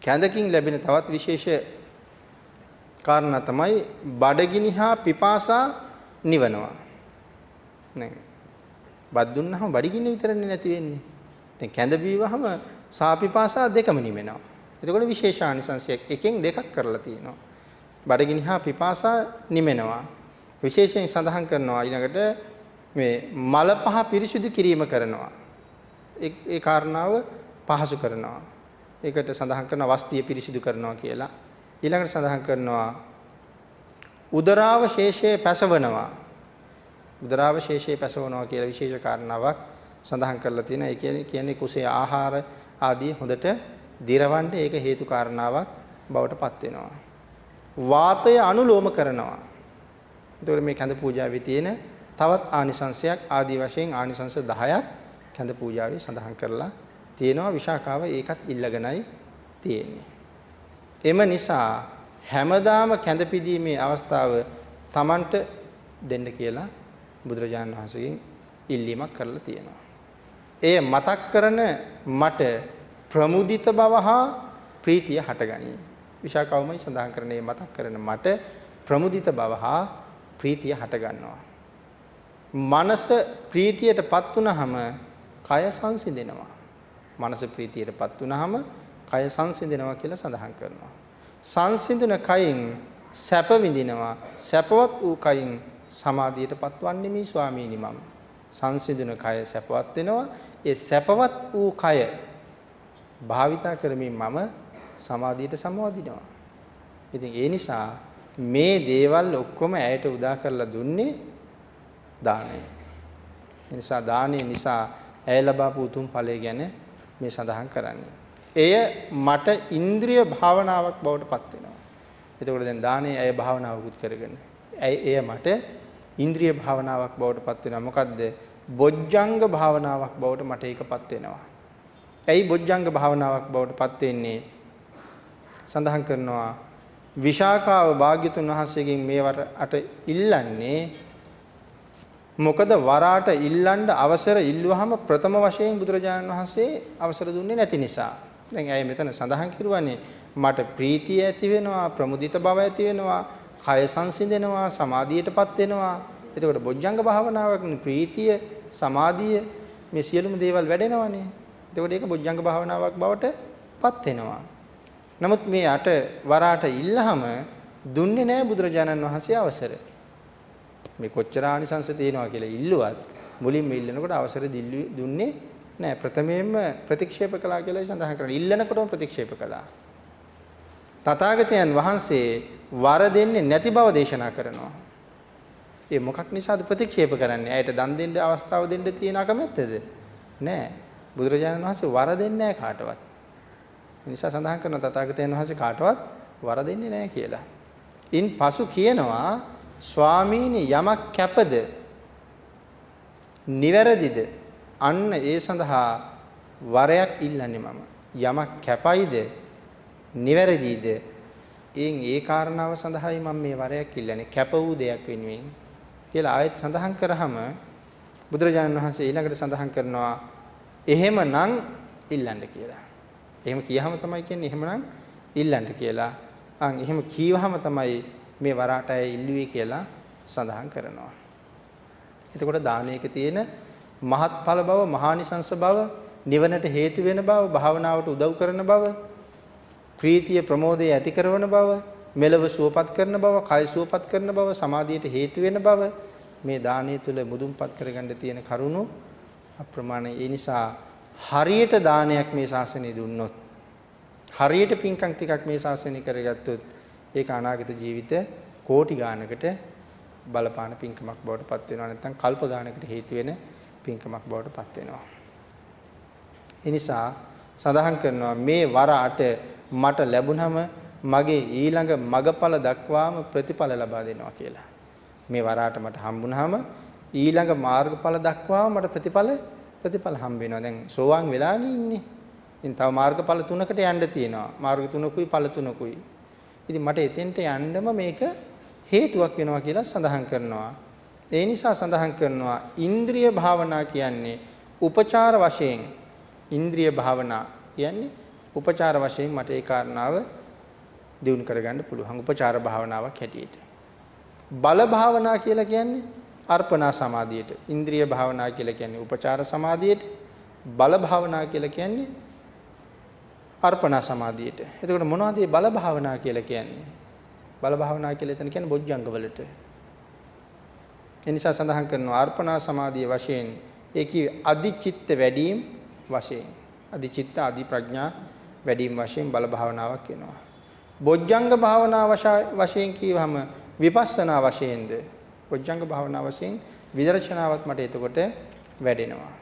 කැඳකින් ලැබෙන තවත් විශේෂ කාරණා තමයි බඩගිනි හා පිපාසා නිවනවා. නේ. බත් දුන්නාම බඩගින්න විතරනේ නැති වෙන්නේ. දැන් කැඳ බීවහම සාපිපාසා දෙකම නිවෙනවා. එතකොට විශේෂානිසංශයක් එකෙන් දෙකක් කරලා තියෙනවා. බඩගිනි හා පිපාසා නිමෙනවා. විශේෂයෙන් සඳහන් කරනවා ඊළඟට මේ මල පහ පිරිසිදු කිරීම කරනවා. ඒ කාරණාව පහසු කරනවා. ඒකට සඳහන් කරන වස්තිය පිරිසිදු කරනවා කියලා. ඊළඟට සඳහන් කරනවා උදරාවශේෂයේ පැසවනවා. උදරාවශේෂයේ පැසවනවා කියලා විශේෂ කාරණාවක් සඳහන් කරලා තියෙනවා. ඒ කියන්නේ කියන්නේ කුසේ ආහාර ආදී හොඳට දිරවන්න ඒක හේතු කාරණාවක් බවට පත් වෙනවා. වාතය අනුලෝම කරනවා. එතකොට මේ කඳ පූජාවේ තියෙන තවත් ආනිසංශයක් ආදී වශයෙන් ආනිසංශ 10ක් කඳ පූජාවේ සඳහන් කරලා තියෙනවා විශාකාව ඒකත් ඉල්ලගෙනයි තියෙන්නේ. එම නිසා හැමදාම කැඳ පිදීමේ අවස්ථාව Tamanට දෙන්න කියලා බුදුරජාණන් වහන්සේගෙන් ඉල්ලීමක් කරලා තියෙනවා. එය මතක් කරන මට ප්‍රමුදිත බව හා ප්‍රීතිය හටගනී. විශාකවමයි සඳහන් කරන්නේ මතක් කරන මට ප්‍රමුදිත බව හා ප්‍රීතිය හටගන්නවා. මනස ප්‍රීතියටපත් වුනහම කය සංසිඳෙනවා. මනස ප්‍රීතියටපත් වුනහම කය සංසිඳෙනවා කියලා සඳහන් කරනවා. සංසිඳුන කයින් සැප විඳිනවා. සැපවත් වූ කයින් සමාධියටපත් වන්නේ මේ ස්වාමීනි මම. සංසිඳුන කය සැපවත් වෙනවා. ඒ සැපවත් වූ කය භාවිතා කරමින් මම සමාධියට සමවදිනවා. ඉතින් ඒ නිසා මේ දේවල් ඔක්කොම ඇයට උදා කරලා දුන්නේ දාණය. ඒ නිසා දාණය නිසා ඇය ලබාපු උතුම් ඵලය ගැන මේ සඳහන් කරන්නේ. එය මට ඉන්ද්‍රිය භාවනාවක් බවට පත් වෙනවා. එතකොට දැන් දානේ ඇය භාවනාවකුත් කරගෙන. ඇයි එය මට ඉන්ද්‍රිය භාවනාවක් බවට පත් වෙනවා. මොකද්ද? බොජ්ජංග භාවනාවක් බවට මට ඒකපත් වෙනවා. ඇයි බොජ්ජංග භාවනාවක් බවට පත් වෙන්නේ? සඳහන් කරනවා විශාකාව භාග්‍යතුන් වහන්සේගෙන් මේවට අට ඉල්ලන්නේ මොකද වරාට ඉල්ලන්න අවසර ඉල්ලුවාම ප්‍රථම වශයෙන් බුදුරජාණන් වහන්සේ අවසර දුන්නේ නැති නිසා. දැන් ඇයි මෙතන සඳහන් කරුවානේ මට ප්‍රීතිය ඇති වෙනවා, ප්‍රමුදිත බව ඇති වෙනවා, කය සංසිඳෙනවා, සමාධියටපත් වෙනවා. එතකොට බොජ්ජංග භාවනාවක් ප්‍රීතිය, සමාධිය මේ සියලුම දේවල් වැඩෙනවානේ. එතකොට ඒක බොජ්ජංග භාවනාවක් බවට පත් වෙනවා. නමුත් මේ අට වරාට ඉල්ලහම දුන්නේ නැහැ බුදුරජාණන් වහන්සේ අවසර. මේ කොච්චර ආනිසංස තියෙනවා කියලා ඉල්ලුවත් මුලින්ම ඉල්ලනකොට අවසර දුන්නේ නැහැ. ප්‍රථමයෙන්ම ප්‍රතික්ෂේප කළා කියලා සඳහන් කරනවා. ඉල්ලනකොටම ප්‍රතික්ෂේප කළා. තථාගතයන් වහන්සේ වර දෙන්නේ නැති බව දේශනා කරනවා. ඒ මොකක් නිසාද ප්‍රතික්ෂේප කරන්නේ? ඇයට දන් දෙන්න අවස්ථාව දෙන්න තියෙන අකමැත්තද? නෑ. බුදුරජාණන් වහන්සේ වර දෙන්නේ නැහැ කාටවත්. ඒ නිසා සඳහන් කරන තථාගතයන් වහන්සේ කාටවත් වර දෙන්නේ නැහැ කියලා. ඉන් පසු කියනවා ස්වාමීනි යමක් කැපද? නිවැරදිද? අන්න ඒ සඳහා වරයක් ඉල්ලන්නේ මම. යමක් කැපයිද? නිවැරදිද? එයින් ඒ කාරණාව සඳහායි මම මේ වරයක් ඉල්ලන්නේ. කැප වූ දෙයක් වෙනුවෙන් කියලා ආයෙත් සඳහන් කරාම බුදුරජාණන් වහන්සේ ඊළඟට සඳහන් කරනවා එහෙමනම් ඉල්ලන්න කියලා. එහෙම කියහම තමයි කියන්නේ එහෙමනම් ඉල්ලන්න කියලා. අන් එහෙම කීවහම තමයි මේ වරාටය ඉල්ලුවේ කියලා සඳහන් කරනවා. එතකොට දානයක තියෙන මහත්ඵල බව, මහානිසංස බව, නිවනට හේතු වෙන බව, භාවනාවට උදව් කරන බව, ප්‍රීතිය ප්‍රමෝදය ඇති කරන බව, මෙලව සුවපත් කරන බව, කය සුවපත් කරන බව, සමාධියට හේතු වෙන බව මේ දානය තුල මුදුන්පත් කරගන්න තියෙන කරුණු අප්‍රමාණයි. ඒ නිසා හරියට දානයක් මේ ශාසනය දුන්නොත් හරියට පින්කම් ටිකක් මේ ශාසනය කරගත්තොත් ඒක අනාගත ජීවිත කෝටි ගානකට බලපාන පින්කමක් බවට පත් වෙනවා නැත්නම් කල්ප ගානකට හේතු වෙන පින්කමක් බවට පත් වෙනවා. ඒ නිසා සඳහන් කරනවා මේ වර අට මට ලැබුණම මගේ ඊළඟ මගඵල දක්වාම ප්‍රතිඵල ලබා දෙනවා කියලා. මේ වරාට මට හම්බුනහම ඊළඟ මාර්ගඵල දක්වාම මට ප්‍රතිඵල ප්‍රතිඵල හම්බ වෙනවා. දැන් සෝවාන් වෙලානේ ඉන්නේ. ඉතින් තව මාර්ගඵල තුනකට යන්න තියෙනවා. මාර්ග තුනකුයි ඵල තුනකුයි. ඉතින් මට එතෙන්ට යන්නම මේක හේතුවක් වෙනවා කියලා සඳහන් කරනවා. ඒ නිසා සඳහන් කරනවා ඉන්ද්‍රිය භාවනා කියන්නේ උපචාර වශයෙන් ඉන්ද්‍රිය භාවනා කියන්නේ උපචාර වශයෙන් මට ඒ කාරණාව දිනු කරගන්න පුළුවන් උපචාර භාවනාවක් හැටියට. බල භාවනා කියලා කියන්නේ අර්පණා සමාධියට. ඉන්ද්‍රිය භාවනා කියලා කියන්නේ උපචාර සමාධියට. බල භාවනා කියලා කියන්නේ අර්පණා සමාධියට. එතකොට මොනවද මේ බල භාවනා කියලා කියන්නේ? බල භාවනා කියලා එතන කියන්නේ බොජ්ජංග වලට. ඒ නිසා සඳහන් කරනවා අර්පණා සමාධිය වශයෙන් ඒකී අදිචිත්ත වැඩිම වශයෙන් අදිචිත්ත අදි ප්‍රඥා වැඩිම වශයෙන් බල භාවනාවක් වෙනවා. බොජ්ජංග භාවනා වශයෙන් කියවහම විපස්සනා වශයෙන්ද බොජ්ජංග භාවනා වශයෙන් විදර්ශනාවත් මට එතකොට වැඩෙනවා.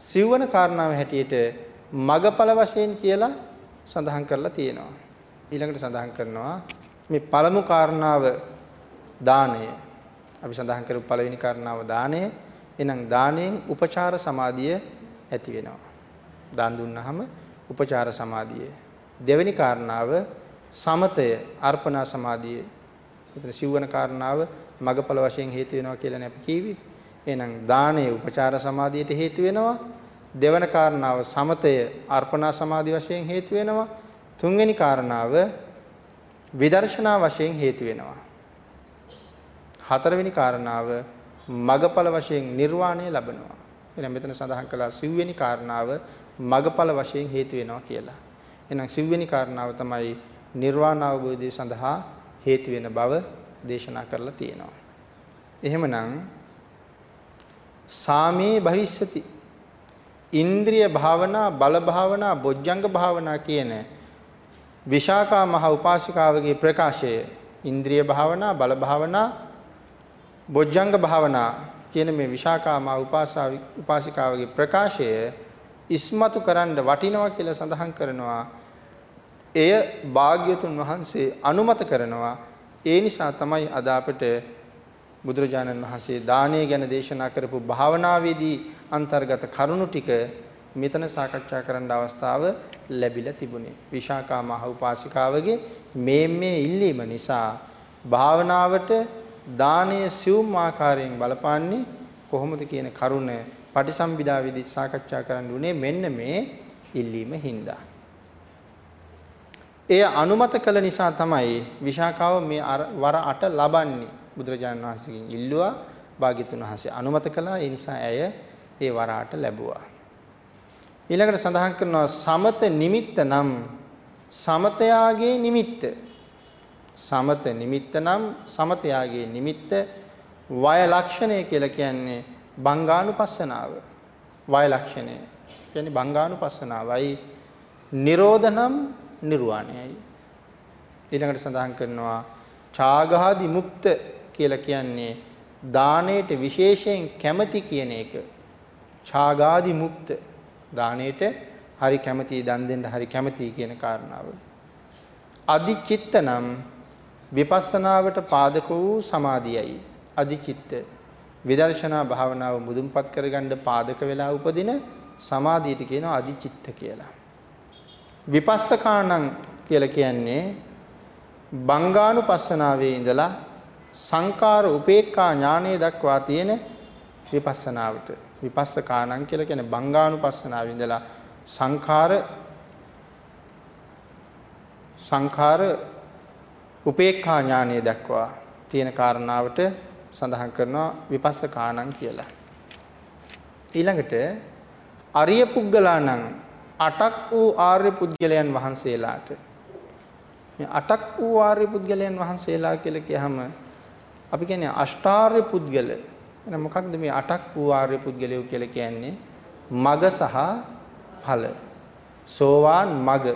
සිව්වන කාරණාව හැටියට මගඵල වශයෙන් කියලා සඳහන් කරලා තියෙනවා. ඊළඟට සඳහන් කරනවා මේ පළමු කාරණාව දානය. අපි සඳහන් කරපු පළවෙනි කාරණාව දානය. එහෙනම් දාණයෙන් උපචාර සමාධිය ඇති වෙනවා. දාන් දුන්නාම උපචාර සමාධිය. දෙවෙනි කාරණාව සමතය අර්පණා සමාධිය. එතන සිව්වන කාරණාව මගඵල වශයෙන් හේතු වෙනවා කියලා නේ අපි කිව්වේ. එහෙනම් දානය උපචාර සමාධියට හේතු වෙනවා. දෙවන කාරණාව සමතය අර්පණා සමාධි වශයෙන් හේතු වෙනවා. තුන්වෙනි කාරණාව විදර්ශනා වශයෙන් හේතු වෙනවා. හතරවෙනි කාරණාව මගඵල වශයෙන් නිර්වාණය ලබනවා. එහෙනම් මෙතන සඳහන් කළා සිව්වෙනි කාරණාව මගඵල වශයෙන් හේතු වෙනවා කියලා. එහෙනම් සිව්වෙනි කාරණාව තමයි නිර්වාණ අවබෝධය සඳහා හේතු වෙන බව දේශනා කරලා තියෙනවා. එහෙමනම් සාමේ භවිස්සති ඉන්ද්‍රිය භාවනා බල භාවනා බොජ්ජංග භාවනා කියන විශාකා මහ උපාසිකාවගේ ප්‍රකාශය. ඉන්ද්‍රිය භාවනා බල භාවනා බොජ්ජංග භාවනා කියන මේ විශාකා මහ උපාසිකාවගේ ප්‍රකාශය ඉස්මතු කරන්න වටිනවා කියලා සඳහන් කරනවා. එය භාග්‍යතුන් වහන්සේ අනුමත කරනවා. ඒ නිසා තමයි අද අපිට බුදුරජාණන් වහන්සේ දානය ගැන දේශනා කරපු භාවනාවේදී අන්තර්ගත කරුණු ටික මෙතන සාකච්ඡා කරන්න අවස්ථාව ලැබිලා තිබුණේ. විශාකා මහ උපාසිකාවගේ මේ මේ ඉල්ලීම නිසා භාවනාවට දානීය සිවුම් ආකාරයෙන් බලපාන්නේ කොහොමද කියන කරුණ පටිසම්භිදා විදි සාකච්ඡා කරන්න උනේ මෙන්න මේ ඉල්ලීම හින්දා. එය අනුමත කළ නිසා තමයි විශාකාව මේ වර 8 ලබන්නේ. බුදුරජාණන් වහන්සේගෙන් ඉල්ලුවා භාග්‍යතුන් වහන්සේ අනුමත කළා. ඒ නිසා ඇය ඒ වර 8 ලැබුවා. ඊළඟට සඳහන් කරනවා සමත නිමිත්ත නම් සමතයාගේ නිමිත්ත. සමත නිමිත්ත නම් සමතයාගේ නිමිත්ත වය ලක්ෂණය කියලා කියන්නේ බංගානුපස්සනාව. වය ලක්ෂණය කියන්නේ බංගානුපස්සනාවයි. නිරෝධනම් නිර්වාණයයි. ඊළඟට සඳහන් කරනවා ඡාගාදි මුක්ත කියලා කියන්නේ දාණයට විශේෂයෙන් කැමති කියන එක. ඡාගාදි මුක්ත දාණයට හරි කැමති දන් දෙන්න හරි කැමති කියන කාරණාව. අදිචිත්ත නම් විපස්සනාවට පාදක වූ සමාධියයි. අදිචිත්ත විදර්ශනා භාවනාව මුදුන්පත් කරගන්න පාදක වෙලා උපදින සමාධියට කියනවා අදිචිත්ත කියලා. විපස්සකාණං කියලා කියන්නේ බංගානුපස්සනාවේ ඉඳලා සංකාර උපේක්ඛා ඥානය දක්වා තියෙන විපස්සනාවට විපස්සකාණං කියලා කියන්නේ බංගානුපස්සනාවේ ඉඳලා සංඛාර සංඛාර උපේක්ඛා ඥානය දක්වා තියෙන කාරණාවට සඳහන් කරනවා විපස්සකාණං කියලා. ඊළඟට අරිය පුද්ගලාණං අටක් වූ ආර්ය පුද්ගලයන් වහන්සේලාට මේ අටක් වූ ආර්ය පුද්ගලයන් වහන්සේලා කියලා කියහම අපි කියන්නේ අෂ්ටාර්ය පුද්ගල. එහෙනම් මොකක්ද මේ අටක් වූ ආර්ය පුද්ගලයෝ කියලා කියන්නේ? මග සහ ඵල. සෝවාන් මග.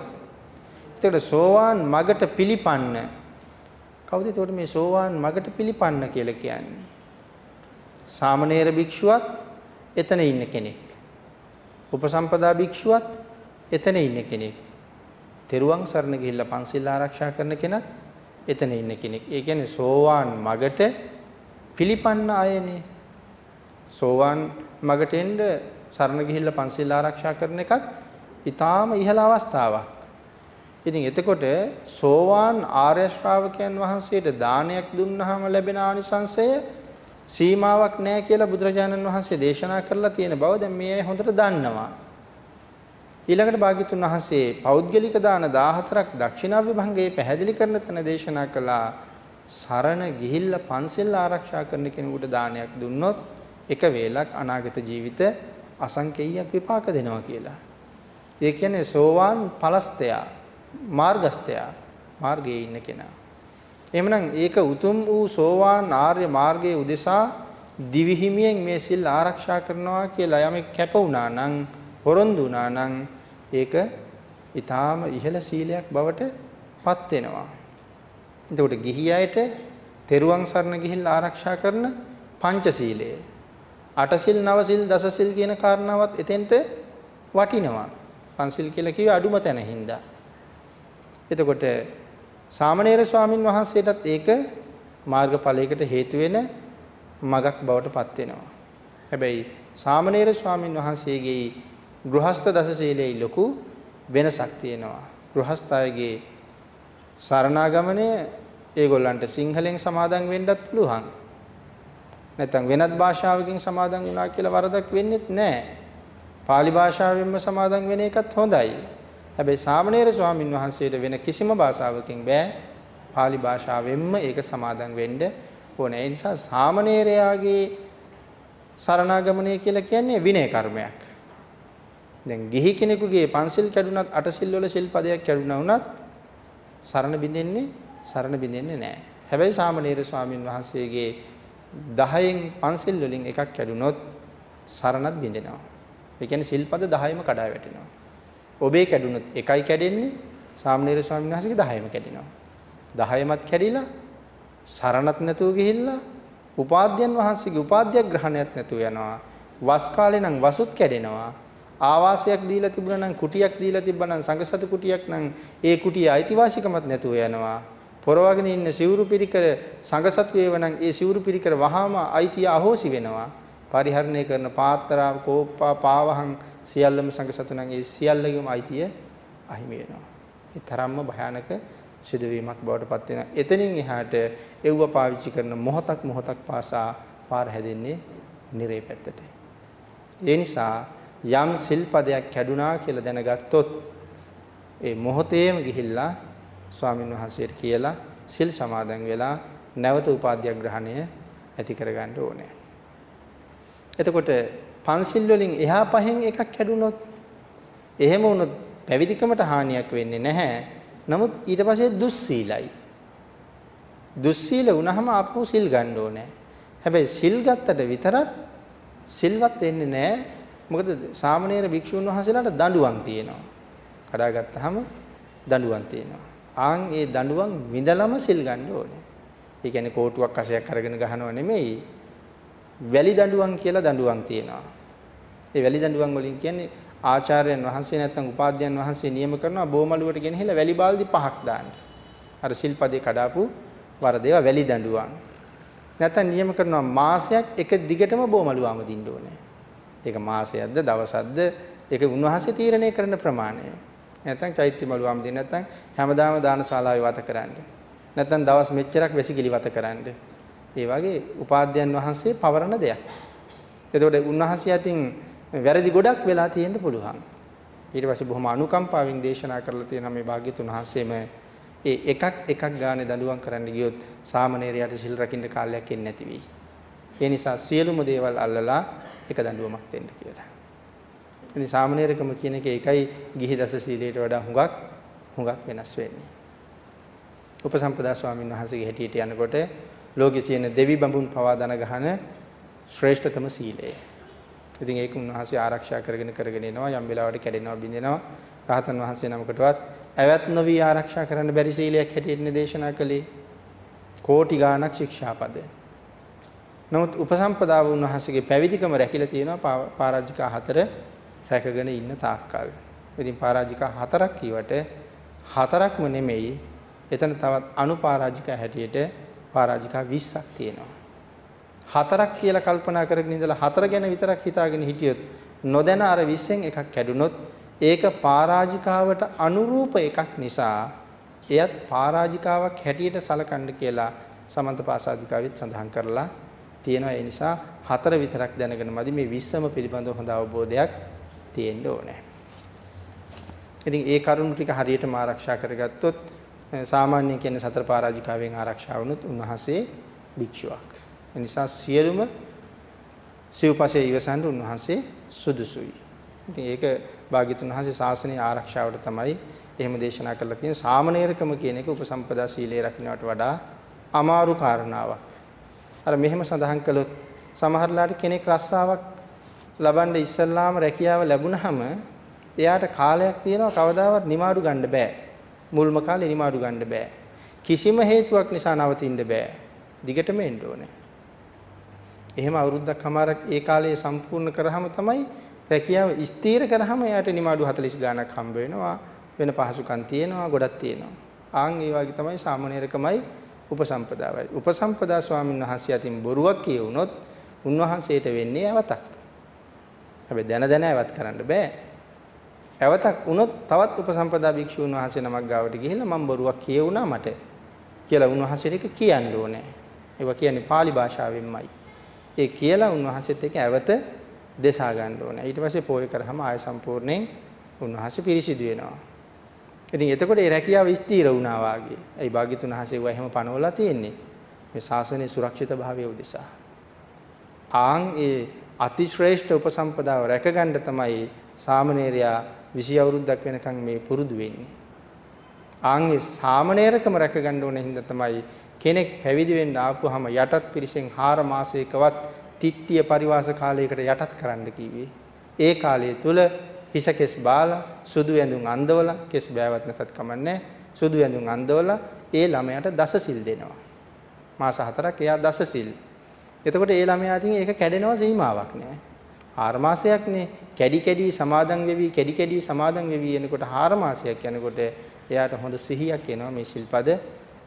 එතකොට සෝවාන් මගට පිළිපන්න කවුද එතකොට මේ සෝවාන් මගට පිළිපන්න කියලා කියන්නේ? සාමණේර භික්ෂුවත් එතන ඉන්න කෙනෙක්. උපසම්පදා භික්ෂුවත් එතන ඉන්න කෙනෙක්. තෙරුවන් සරණ ගිහිල්ලා පන්සිල් ආරක්ෂා කරන කෙනත් එතන ඉන්න කෙනෙක්. ඒ කියන්නේ සෝවාන් මගට පිළිපන්න අයනේ. සෝවාන් මගට එන්න සරණ ගිහිල්ලා පන්සිල් ආරක්ෂා කරන එකත් ඊටාම ඉහළ අවස්ථාවක්. ඉතින් එතකොට සෝවාන් ආර්ය ශ්‍රාවකයන් වහන්සේට දානයක් දුන්නාම ලැබෙන ආනිසංසය සීමාවක් නැහැ කියලා බුදුරජාණන් වහන්සේ දේශනා කරලා තියෙන බව දැන් මේ අය හොඳට දන්නවා. ඊළඟට භාග්‍යතුන් වහන්සේ පෞද්ගලික දාන 14ක් දක්ෂිනා විභංගයේ පැහැදිලි කරන තැන දේශනා කළා සරණ ගිහිල්ලා පන්සල් ආරක්ෂා කරන කෙනෙකුට දානයක් දුන්නොත් එක වේලක් අනාගත ජීවිත අසංකේයයක් විපාක දෙනවා කියලා. ඒ කියන්නේ සෝවාන් පලස්තයා මාර්ගස්තයා මාර්ගයේ ඉන්න කෙනා. එහෙමනම් ඒක උතුම් වූ සෝවාන් ආර්ය මාර්ගයේ උදෙසා දිවිහිමියෙන් මේ සිල් ආරක්ෂා කරනවා කියලා යමෙක් කැප වුණා නම් පොරොන්දු වුණා නම් ඒක ඊටාම ඉහළ සීලයක් බවට පත් වෙනවා. එතකොට ගිහි අයට තෙරුවන් සරණ ගිහිල්ලා ආරක්ෂා කරන පංචශීලය. අටසිල් නවසිල් දසසිල් කියන කාරණාවත් එතෙන්ට වටිනවා. පන්සිල් කියලා කිව්වේ අඩුම තැන හින්දා. එතකොට සාමණේර ස්වාමින් වහන්සේටත් ඒක මාර්ගඵලයකට හේතු වෙන මගක් බවට පත් වෙනවා. හැබැයි සාමණේර ස්වාමින් වහන්සේගේ ගෘහස්ත දසශීලයේ ලොකු වෙනසක් තියෙනවා. ගෘහස්තයගේ සරණාගමනය ඒගොල්ලන්ට සිංහලෙන් සමාදන් වෙන්නත් පුළුවන්. නැත්නම් වෙනත් භාෂාවකින් සමාදන් වුණා කියලා වරදක් වෙන්නේ නැහැ. pāli භාෂාවෙන්ම සමාදන් වෙන එකත් හොඳයි. හැබැයි සාමණේර ස්වාමින් වහන්සේට වෙන කිසිම භාෂාවකින් බෑ pāli භාෂාවෙන්ම ඒක සමාදන් වෙන්න ඕනේ. ඒ නිසා සාමණේරයාගේ සරණාගමනය කියලා කියන්නේ විනය කර්මයක්. දැන් ගිහි කෙනෙකුගේ පන්සිල් කැඩුනත් අටසිල් වල සිල්පදයක් කැඩුනා වුණත් සරණ බින්දෙන්නේ සරණ බින්දෙන්නේ නැහැ. හැබැයි සාමණේර ස්වාමින් වහන්සේගේ 10න් පන්සිල් වලින් එකක් කැඩුනොත් සරණත් බින්දෙනවා. ඒ කියන්නේ සිල්පද 10ම කඩා වැටෙනවා. ඔබේ කැඩුනොත් එකයි කැඩෙන්නේ සාමණේර ස්වාමීන් වහන්සේගේ 10ම කැඩෙනවා. 10මත් කැඩිලා සරණත් නැතුව ගිහිල්ලා උපාධ්‍යයන් වහන්සේගේ උපාධ්‍ය ග්‍රහණයක් නැතුව යනවා. වස් කාලේ නම් වසුත් කැඩෙනවා. ආවාසයක් දීලා තිබුණා නම් කුටියක් දීලා තිබ්බා නම් සංඝසතු කුටියක් නම් ඒ කුටියේ අයිතිවාසිකමත් නැතුව යනවා. පොරවගෙන ඉන්න සිවුරු පිරිකර සංඝසතු වේව නම් ඒ සිවුරු පිරිකර වහාම අයිතිය අහෝසි වෙනවා. පරිහරණය කරන පාත්‍රා කෝප්පා පාවහන් සියල්ලම සංඝසතු නම් ඒ සියල්ලගේම අයිතිය අහිමි වෙනවා. ඒ තරම්ම භයානක සිදුවීමක් බවට පත් වෙනවා. එතනින් එහාට එව්ව පාවිච්චි කරන මොහොතක් මොහොතක් පාසා පාර හැදෙන්නේ නිරේ පැත්තට. ඒ නිසා යම් සිල්පදයක් කැඩුනා කියලා දැනගත්තොත් ඒ මොහොතේම ගිහිල්ලා ස්වාමින් වහන්සේට කියලා සිල් සමාදන් වෙලා නැවත උපාධ්‍ය ග්‍රහණය ඇති කරගන්න ඕනේ. එතකොට පන්සිල් වලින් එහා පහෙන් එකක් කැඩුනොත් එහෙම වුණොත් පැවිදිකමට හානියක් වෙන්නේ නැහැ. නමුත් ඊට පස්සේ දුස්සීලයි. දුස්සීල වුණාම ආපහු සිල් ගන්න ඕනේ. හැබැයි සිල් ගත්තට විතරක් සිල්වත් වෙන්නේ නැහැ. මොකද සාමණේර භික්ෂුන් වහන්සේලාට දඬුවම් තියෙනවා. කඩා ගත්තාම දඬුවම් තියෙනවා. ආන් ඒ දඬුවම් විඳලම සිල් ගන්න ඕනේ. ඒ කියන්නේ කෝටුවක් කසයක් අරගෙන ගහනව නෙමෙයි. වැලි දඬුවම් කියලා දඬුවම් තියෙනවා. ඒ වැලි දඬුවම් වලින් කියන්නේ ආචාර්යයන් වහන්සේ නැත්නම් උපාධ්‍යයන් වහන්සේ නියම කරනවා බෝමලුවට ගෙනහිලා වැලි බාල්දි පහක් දාන්න. අර සිල්පදේ කඩාපු වරදේව වැලි දඬුවම්. නැත්නම් නියම කරනවා මාසයක් එක දිගටම බෝමලුවාම දින්න ඕනේ. ඒක මාසයක්ද දවසක්ද ඒක උන්වහන්සේ තීරණය කරන ප්‍රමාණය. නැත්නම් චෛත්‍ය මලුවාම දින්න නැත්නම් හැමදාම දානශාලාවේ වත කරන්න. නැත්නම් දවස් මෙච්චරක් වැසිකිලි වත කරන්න. ඒ වගේ උපාධ්‍යයන් වහන්සේ පවරන දෙයක්. එතකොට උන්වහන්සේ අතින් වැරදි ගොඩක් වෙලා තියෙන්න පුළුවන්. ඊට පස්සේ බොහොම අනුකම්පාවෙන් දේශනා කරලා තියෙන මේ භාග්‍යතුන් වහන්සේම ඒ එකක් එකක් ගානේ දඬුවම් කරන්න ගියොත් සාමණේරයාට සිල් රකින්න කාලයක් එන්නේ නැති වෙයි. ඒ නිසා සියලුම දේවල් අල්ලලා එක දඬුවමක් දෙන්න කියලා. ඉතින් සාමණේරකම කියන එක ඒකයි ගිහි දස සීලයට වඩා හුඟක් හුඟක් වෙනස් වෙන්නේ. උපසම්පදා ස්වාමීන් වහන්සේගේ හැටියට යනකොට ලෝකේ තියෙන දෙවි බඹුන් පවා දන ගහන ශ්‍රේෂ්ඨතම සීලය. ඉතින් ඒක උන්වහන්සේ ආරක්ෂා කරගෙන කරගෙන එනවා යම් වෙලාවකට කැඩෙනවා බින්දෙනවා. රහතන් වහන්සේ නමකටවත් ඇවත් නොවි ආරක්ෂා කරන්න බැරි සීලයක් හැටියට දේශනා කළේ. කෝටි ගාණක් ශික්ෂාපද. නමුත් උපසම්පදාව උන්වහන්සේගේ පැවිදිකම රැකිලා තියෙනවා පරාජිකා හතර රැකගෙන ඉන්න තාක්කල්. ඉතින් පරාජිකා හතරක් කියවට හතරක්ම නෙමෙයි එතන තවත් අනුපාරාජිකා හැටියට පරාජිකා 20ක් තියෙනවා. හතරක් කියලා කල්පනා කරගෙන ඉඳලා හතර ගැන විතරක් හිතාගෙන හිටියොත් නොදැන අර 20න් එකක් කැඩුනොත් ඒක පරාජිකාවට අනුරූප එකක් නිසා එයත් පරාජිකාවක් හැටියට සලකන්න කියලා සමන්ත පාසාදිකාවෙත් සඳහන් කරලා තියෙනවා. ඒ නිසා හතර විතරක් දැනගෙන මදි මේ විශ්වම පිළිබඳව හොඳ අවබෝධයක් තියෙන්න ඕනේ. ඉතින් ඒ කරුණු ටික හරියටම ආරක්ෂා කරගත්තොත් සාමාන්‍ය කියන්නේ සතර පරාජිකාවෙන් ආරක්ෂා වුණොත් උන්වහන්සේ භික්ෂුවක්. ඒ නිසා සියලුම සිව්පසේ ඉවසන්න උන්වහන්සේ සුදුසුයි. ඉතින් ඒක භාග්‍යතුන් වහන්සේ ශාසනය ආරක්ෂාවට තමයි එහෙම දේශනා කරලා තියෙන සාමණේරකම කියන එක උපසම්පදා සීලය රකින්නට වඩා අමාරු කාරණාවක්. අර මෙහෙම සඳහන් කළොත් සමහරලාට කෙනෙක් රස්සාවක් ලබන්න ඉස්සල්ලාම රැකියාව ලැබුණහම එයාට කාලයක් තියෙනවා කවදාවත් නිමාඩු ගන්න බෑ. මුල්ම කාලේ නිමාඩු ගන්න බෑ. කිසිම හේතුවක් නිසා නවතින්න බෑ. දිගටම එන්න ඕනේ. එහෙම අවුරුද්දක් හමාරක් ඒ කාලයේ සම්පූර්ණ කරාම තමයි රැකියාව ස්ථීර කරාම එයාට නිමාඩු 40 ගාණක් හම්බ වෙනවා. වෙන පහසුකම් තියෙනවා, ගොඩක් තියෙනවා. ආන් ඒ වගේ තමයි සාමණේරකමයි උපසම්පදාවයි. උපසම්පදා ස්වාමීන් වහන්සේ අතින් බොරුවක් කියවුනොත් උන්වහන්සේට වෙන්නේ ඇවතක්. හැබැයි දැන දැන ඇවත් කරන්න බෑ. ඇවතක් වුණොත් තවත් උපසම්පදා භික්ෂුන් වහන්සේ නමක් ගාවට ගිහිල්ලා මම බොරුවක් කියවුණා මට කියලා උන්වහන්සේට ඒක කියන්න ඕනේ. ඒවා කියන්නේ pāli භාෂාවෙන්මයි. ඒ කියලා උන්වහන්සේත් එක්ක ඇවත දෙසා ගන්න ඕනේ. ඊට පස්සේ පෝය කරාම ආය සම්පූර්ණයෙන් උන්වහන්සේ පිරිසිදු වෙනවා. ඉතින් එතකොට ඒ රැකියාව ස්ථීර වුණා වාගේ. ඒ භාග්‍යතුන් හසේ වුණා එහෙම පනවලා තියෙන්නේ. මේ ශාසනයේ සුරක්ෂිත භාවය උදෙසා. ආන් ඒ අතිශ්‍රේෂ්ඨ උපසම්පදාව රැකගන්න තමයි සාමණේරයා 20 අවුරුද්දක් වෙනකන් මේ පුරුදු වෙන්නේ. ආන් ඒ සාමණේරකම රැකගන්න ඕන හින්දා තමයි කෙනෙක් පැවිදි වෙන්න ආපුවාම යටත් පිරිසෙන් 4 මාසයකවත් තිත්තිය පරිවාස කාලයකට යටත් කරන්න කිව්වේ. ඒ කාලය තුල හිස කෙස් බාලා සුදු ඇඳුම් අඳවලා කෙස් බෑවත් නැතත් කමන්නේ. සුදු ඇඳුම් අඳවලා ඒ ළමයාට දස සිල් දෙනවා. මාස හතරක් එයා දස සිල්. එතකොට ඒ ළමයා අතින් ඒක කැඩෙනවා සීමාවක් නෑ. ආර මාසයක්නේ කැඩි කැඩි සමාදන් වෙවි කැඩි කැඩි සමාදන් වෙවි එනකොට ආර මාසයක් යනකොට එයාට හොඳ සිහියක් එනවා මේ සිල්පද.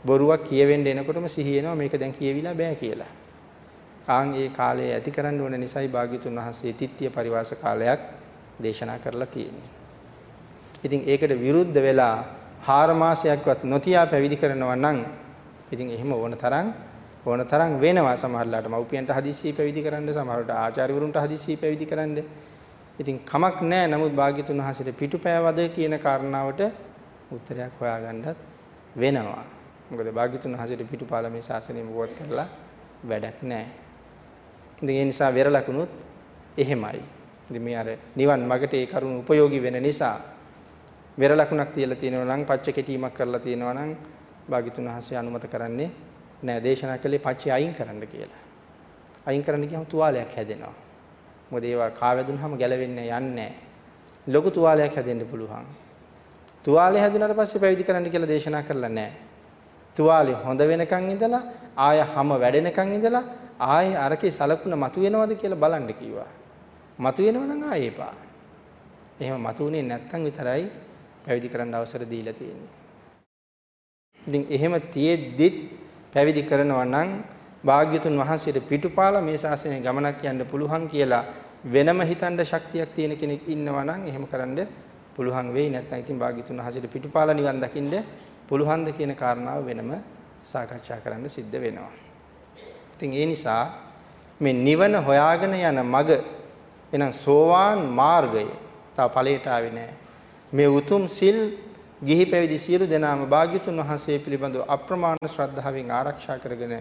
බොරුවක් කියවෙන්න එනකොටම සිහිය එනවා මේක දැන් කියවිලා බෑ කියලා. ආන් ඒ කාලේ ඇති කරන්න ඕන නිසායි භාග්‍යතුන් වහන්සේ තිත්‍ය පරිවාස කාලයක් දේශනා කරලා තියෙන්නේ. ඉතින් ඒකට විරුද්ධ වෙලා හාර මාසයක්වත් නොතියා පැවිදි කරනවා නම් ඉතින් එහෙම ඕන තරම් ඕන තරම් වෙනවා සමහරලාට මව්පියන්ට හදිස්සිය පැවිදි කරන්න සමහරට ආචාර්යවරුන්ට හදිස්සිය පැවිදි කරන්න. ඉතින් කමක් නැහැ නමුත් භාග්‍යතුන් වහන්සේට පිටුපෑවද කියන කාරණාවට උත්තරයක් හොයාගන්නත් වෙනවා. මොකද භාග්‍යතුන් වහන්සේට පිටුපාලමේ ශාසනය මොකවත් කරලා වැඩක් නැහැ. ඉතින් ඒ නිසා වෙර ලකුණුත් එහෙමයි. ඉතින් මේ අර නිවන් මගට ඒ කරුණ උපයෝගී වෙන නිසා මෙර ලකුණක් තියලා තියෙනවා නම් පච්ච කෙටීමක් කරලා තියෙනවා නම් භාග්‍යතුන් වහන්සේ අනුමත කරන්නේ නෑ දේශනා කළේ පච්චය අයින් කරන්න කියලා. අයින් කරන්න ගියම තුවාලයක් හැදෙනවා. මොකද ඒවා කාවැදුනහම ගැලවෙන්නේ යන්නේ ලොකු තුවාලයක් හැදෙන්න පුළුවන්. තුවාලය හැදුනට පස්සේ පැවිදි කරන්න කියලා දේශනා කරලා නෑ. තුවාලේ හොඳ වෙනකන් ඉඳලා ආය හැම වැඩෙනකන් ඉඳලා ආයේ අරකේ සලකුණ මතුවෙනවද කියලා බලන්න කිව්වා. මතුවෙනව නම් ආයේ එපා. එහෙම මතුුනේ නැත්තම් විතරයි පැවිදි කරන්න අවසර දීලා තියෙන්නේ. ඉතින් එහෙම තියෙද්දිත් පැවිදි කරනවා නම් භාග්‍යතුන් වහන්සේට පිටුපාලා මේ ශාසනය ගමනක් යන්න පුළුවන් කියලා වෙනම හිතන්න ශක්තියක් තියෙන කෙනෙක් ඉන්නවා නම් එහෙම කරන්න පුළුවන් වෙයි නැත්නම් ඉතින් භාග්‍යතුන් වහන්සේට පිටුපාලා නිවන් දකින්න පුළුවන්ද කියන කාරණාව වෙනම සාකච්ඡා කරන්න සිද්ධ වෙනවා. ඉතින් ඒ නිසා මේ නිවන හොයාගෙන යන මග එහෙනම් සෝවාන් මාර්ගය තව ඵලයට ආවේ නැහැ. මේ උතුම් සිල් ගිහි පැවිදි සියලු දෙනාම භාග්‍යතුන් වහන්සේ පිළිබඳව අප්‍රමාණ ශ්‍රද්ධාවෙන් ආරක්ෂා කරගෙන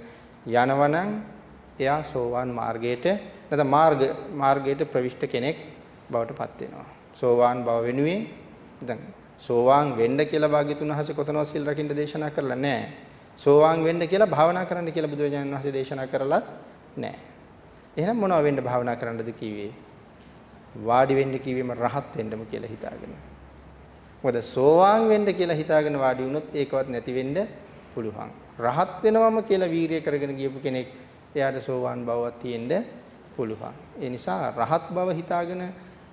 යනවනම් එයා සෝවාන් මාර්ගයට නැත්නම් මාර්ග මාර්ගයට ප්‍රවිෂ්ඨ කෙනෙක් බවට පත් වෙනවා. සෝවාන් බව වෙනුවෙන් දැන් සෝවාන් වෙන්න කියලා භාග්‍යතුන් වහන්සේ කොතනවත් සිල් රකින්න දේශනා කරලා නැහැ. සෝවාන් වෙන්න කියලා භාවනා කරන්න කියලා බුදුරජාණන් වහන්සේ දේශනා කරලත් නැහැ. එහෙනම් මොනව වෙන්න භාවනා කරන්නද කිව්වේ? වාඩි වෙන්න කිව්වෙම රහත් වෙන්නම කියලා හිතාගෙන. මොකද සෝවාන් වෙන්න කියලා හිතාගෙන වාඩි වුණොත් ඒකවත් නැති වෙන්න පුළුවන්. රහත් වෙනවම කියලා වීරිය කරගෙන ගියපු කෙනෙක් එයාට සෝවාන් බවවත් තියෙන්න පුළුවන්. ඒ නිසා රහත් බව හිතාගෙන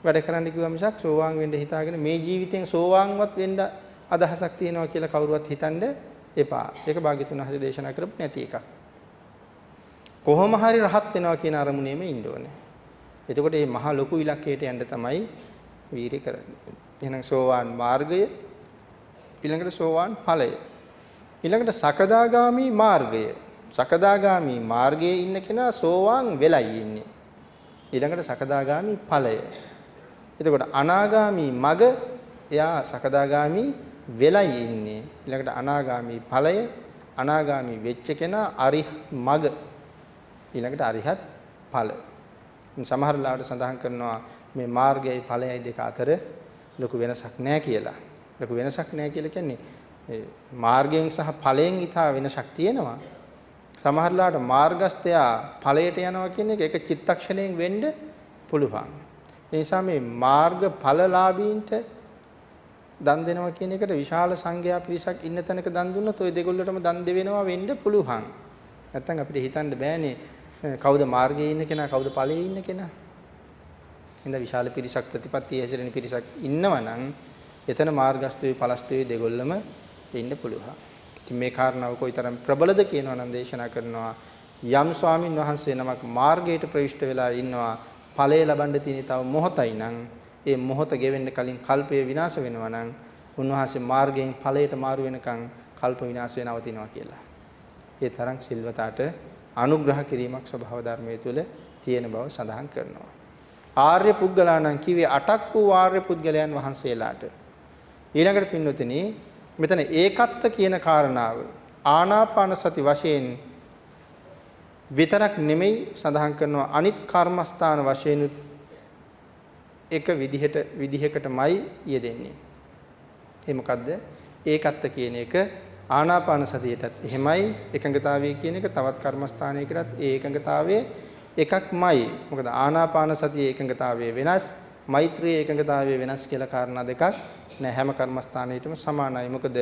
වැඩ කරන්න කිව්වා මිසක් සෝවාන් වෙන්න හිතාගෙන මේ ජීවිතෙන් සෝවාන්වත් වෙන්න අදහසක් තියෙනවා කියලා කවුරුවත් හිතන්න එපා. ඒක භාග්‍යතුන් හසේ දේශනා කරපු නැති එකක්. කොහොම හරි රහත් වෙනවා කියන අරමුණේම ඉන්න ඕනේ. එතකොට මේ මහා ලොකු ඉලක්කයට යන්න තමයි වීරිය කරන්නේ. එහෙනම් සෝවාන් මාර්ගය ඊළඟට සෝවාන් ඵලය. ඊළඟට සකදාගාමි මාර්ගය. සකදාගාමි මාර්ගයේ ඉන්න කෙනා සෝවාන් වෙලයි ඉන්නේ. ඊළඟට සකදාගාමි ඵලය. එතකොට අනාගාමි මග එයා සකදාගාමි වෙලයි ඉන්නේ. ඊළඟට අනාගාමි ඵලය අනාගාමි වෙච්ච කෙනා අරිහත් මග ඊළඟට අරිහත් ඵල. සමහර ලාවට සඳහන් කරනවා මේ මාර්ගයයි ඵලයයි දෙක අතර ලොකු වෙනසක් නැහැ කියලා. ලොකු වෙනසක් නැහැ කියලා කියන්නේ මාර්ගයෙන් සහ ඵලයෙන් ඊටා වෙනසක් තියෙනවා. සමහර ලාවට මාර්ගස්තයා ඵලයට යනවා කියන එක එක චිත්තක්ෂණයෙන් වෙන්න පුළුවන්. ඒ නිසා මේ මාර්ග ඵලලාභීන්ට දන් දෙනවා කියන එකට විශාල සංඝයා පිරිසක් ඉන්න තැනක දන් දුන්නොත් ওই දෙගොල්ලටම දන් දෙවෙනවා වෙන්න පුළුවන්. නැත්තම් අපිට හිතන්න බෑනේ කවුද මාර්ගයේ ඉන්න කෙනා කවුද ඵලයේ ඉන්න කෙනා. ඉඳ විශාල පිරිසක් ප්‍රතිපත්තිය හැසිරෙන පිරිසක් ඉන්නවනම් එතන මාර්ගස්තුවේ ඵලස්තුවේ දෙගොල්ලම ඉන්න පුළුවන්. ඉතින් මේ කාරණාව කොයිතරම් ප්‍රබලද කියනවා නම් දේශනා කරනවා යම් ස්වාමින් වහන්සේ නමක් මාර්ගයට ප්‍රවිෂ්ඨ වෙලා ඉන්නවා ඵලය ලබන්න තියෙන තව මොහොතයි නම් ඒ මොහොත ගෙවෙන්න කලින් කල්පය විනාශ වෙනවා නම් උන්වහන්සේ මාර්ගයෙන් ඵලයට මාරු වෙනකන් කල්ප විනාශය නවතිනවා කියලා. ඒ තරම් සිල්වතාට අනුග්‍රහ කිරීමක් ස්වභාව ධර්මයේ තුල තියෙන බව සඳහන් කරනවා. ආර්ය පුද්ගලාණන් කිව්වේ අටක් වූ ආර්ය පුද්ගලයන් වහන්සේලාට. ඊළඟට පින්වතුනි මෙතන ඒකත්ත කියන කාරණාව ආනාපාන සති වශයෙන් විතරක් නෙමෙයි සඳහන් කරනවා අනිත් කර්මස්ථාන වශයෙන් එක විදිහට විදිහකටමයි යෙදෙන්නේ. ඒ මොකද්ද? ඒකත්ත කියන එක ආනාපාන සතියටත් එහෙමයි එකඟතාවය කියන එක තවත් කර්මස්ථානයකටත් ඒ එකඟතාවයේ එකක්මයි. මොකද ආනාපාන සතියේ එකඟතාවය වෙනස්, මෛත්‍රියේ එකඟතාවය වෙනස් කියලා කාරණා දෙකක් නෑ හැම කර්මස්ථානයකටම සමානයි. මොකද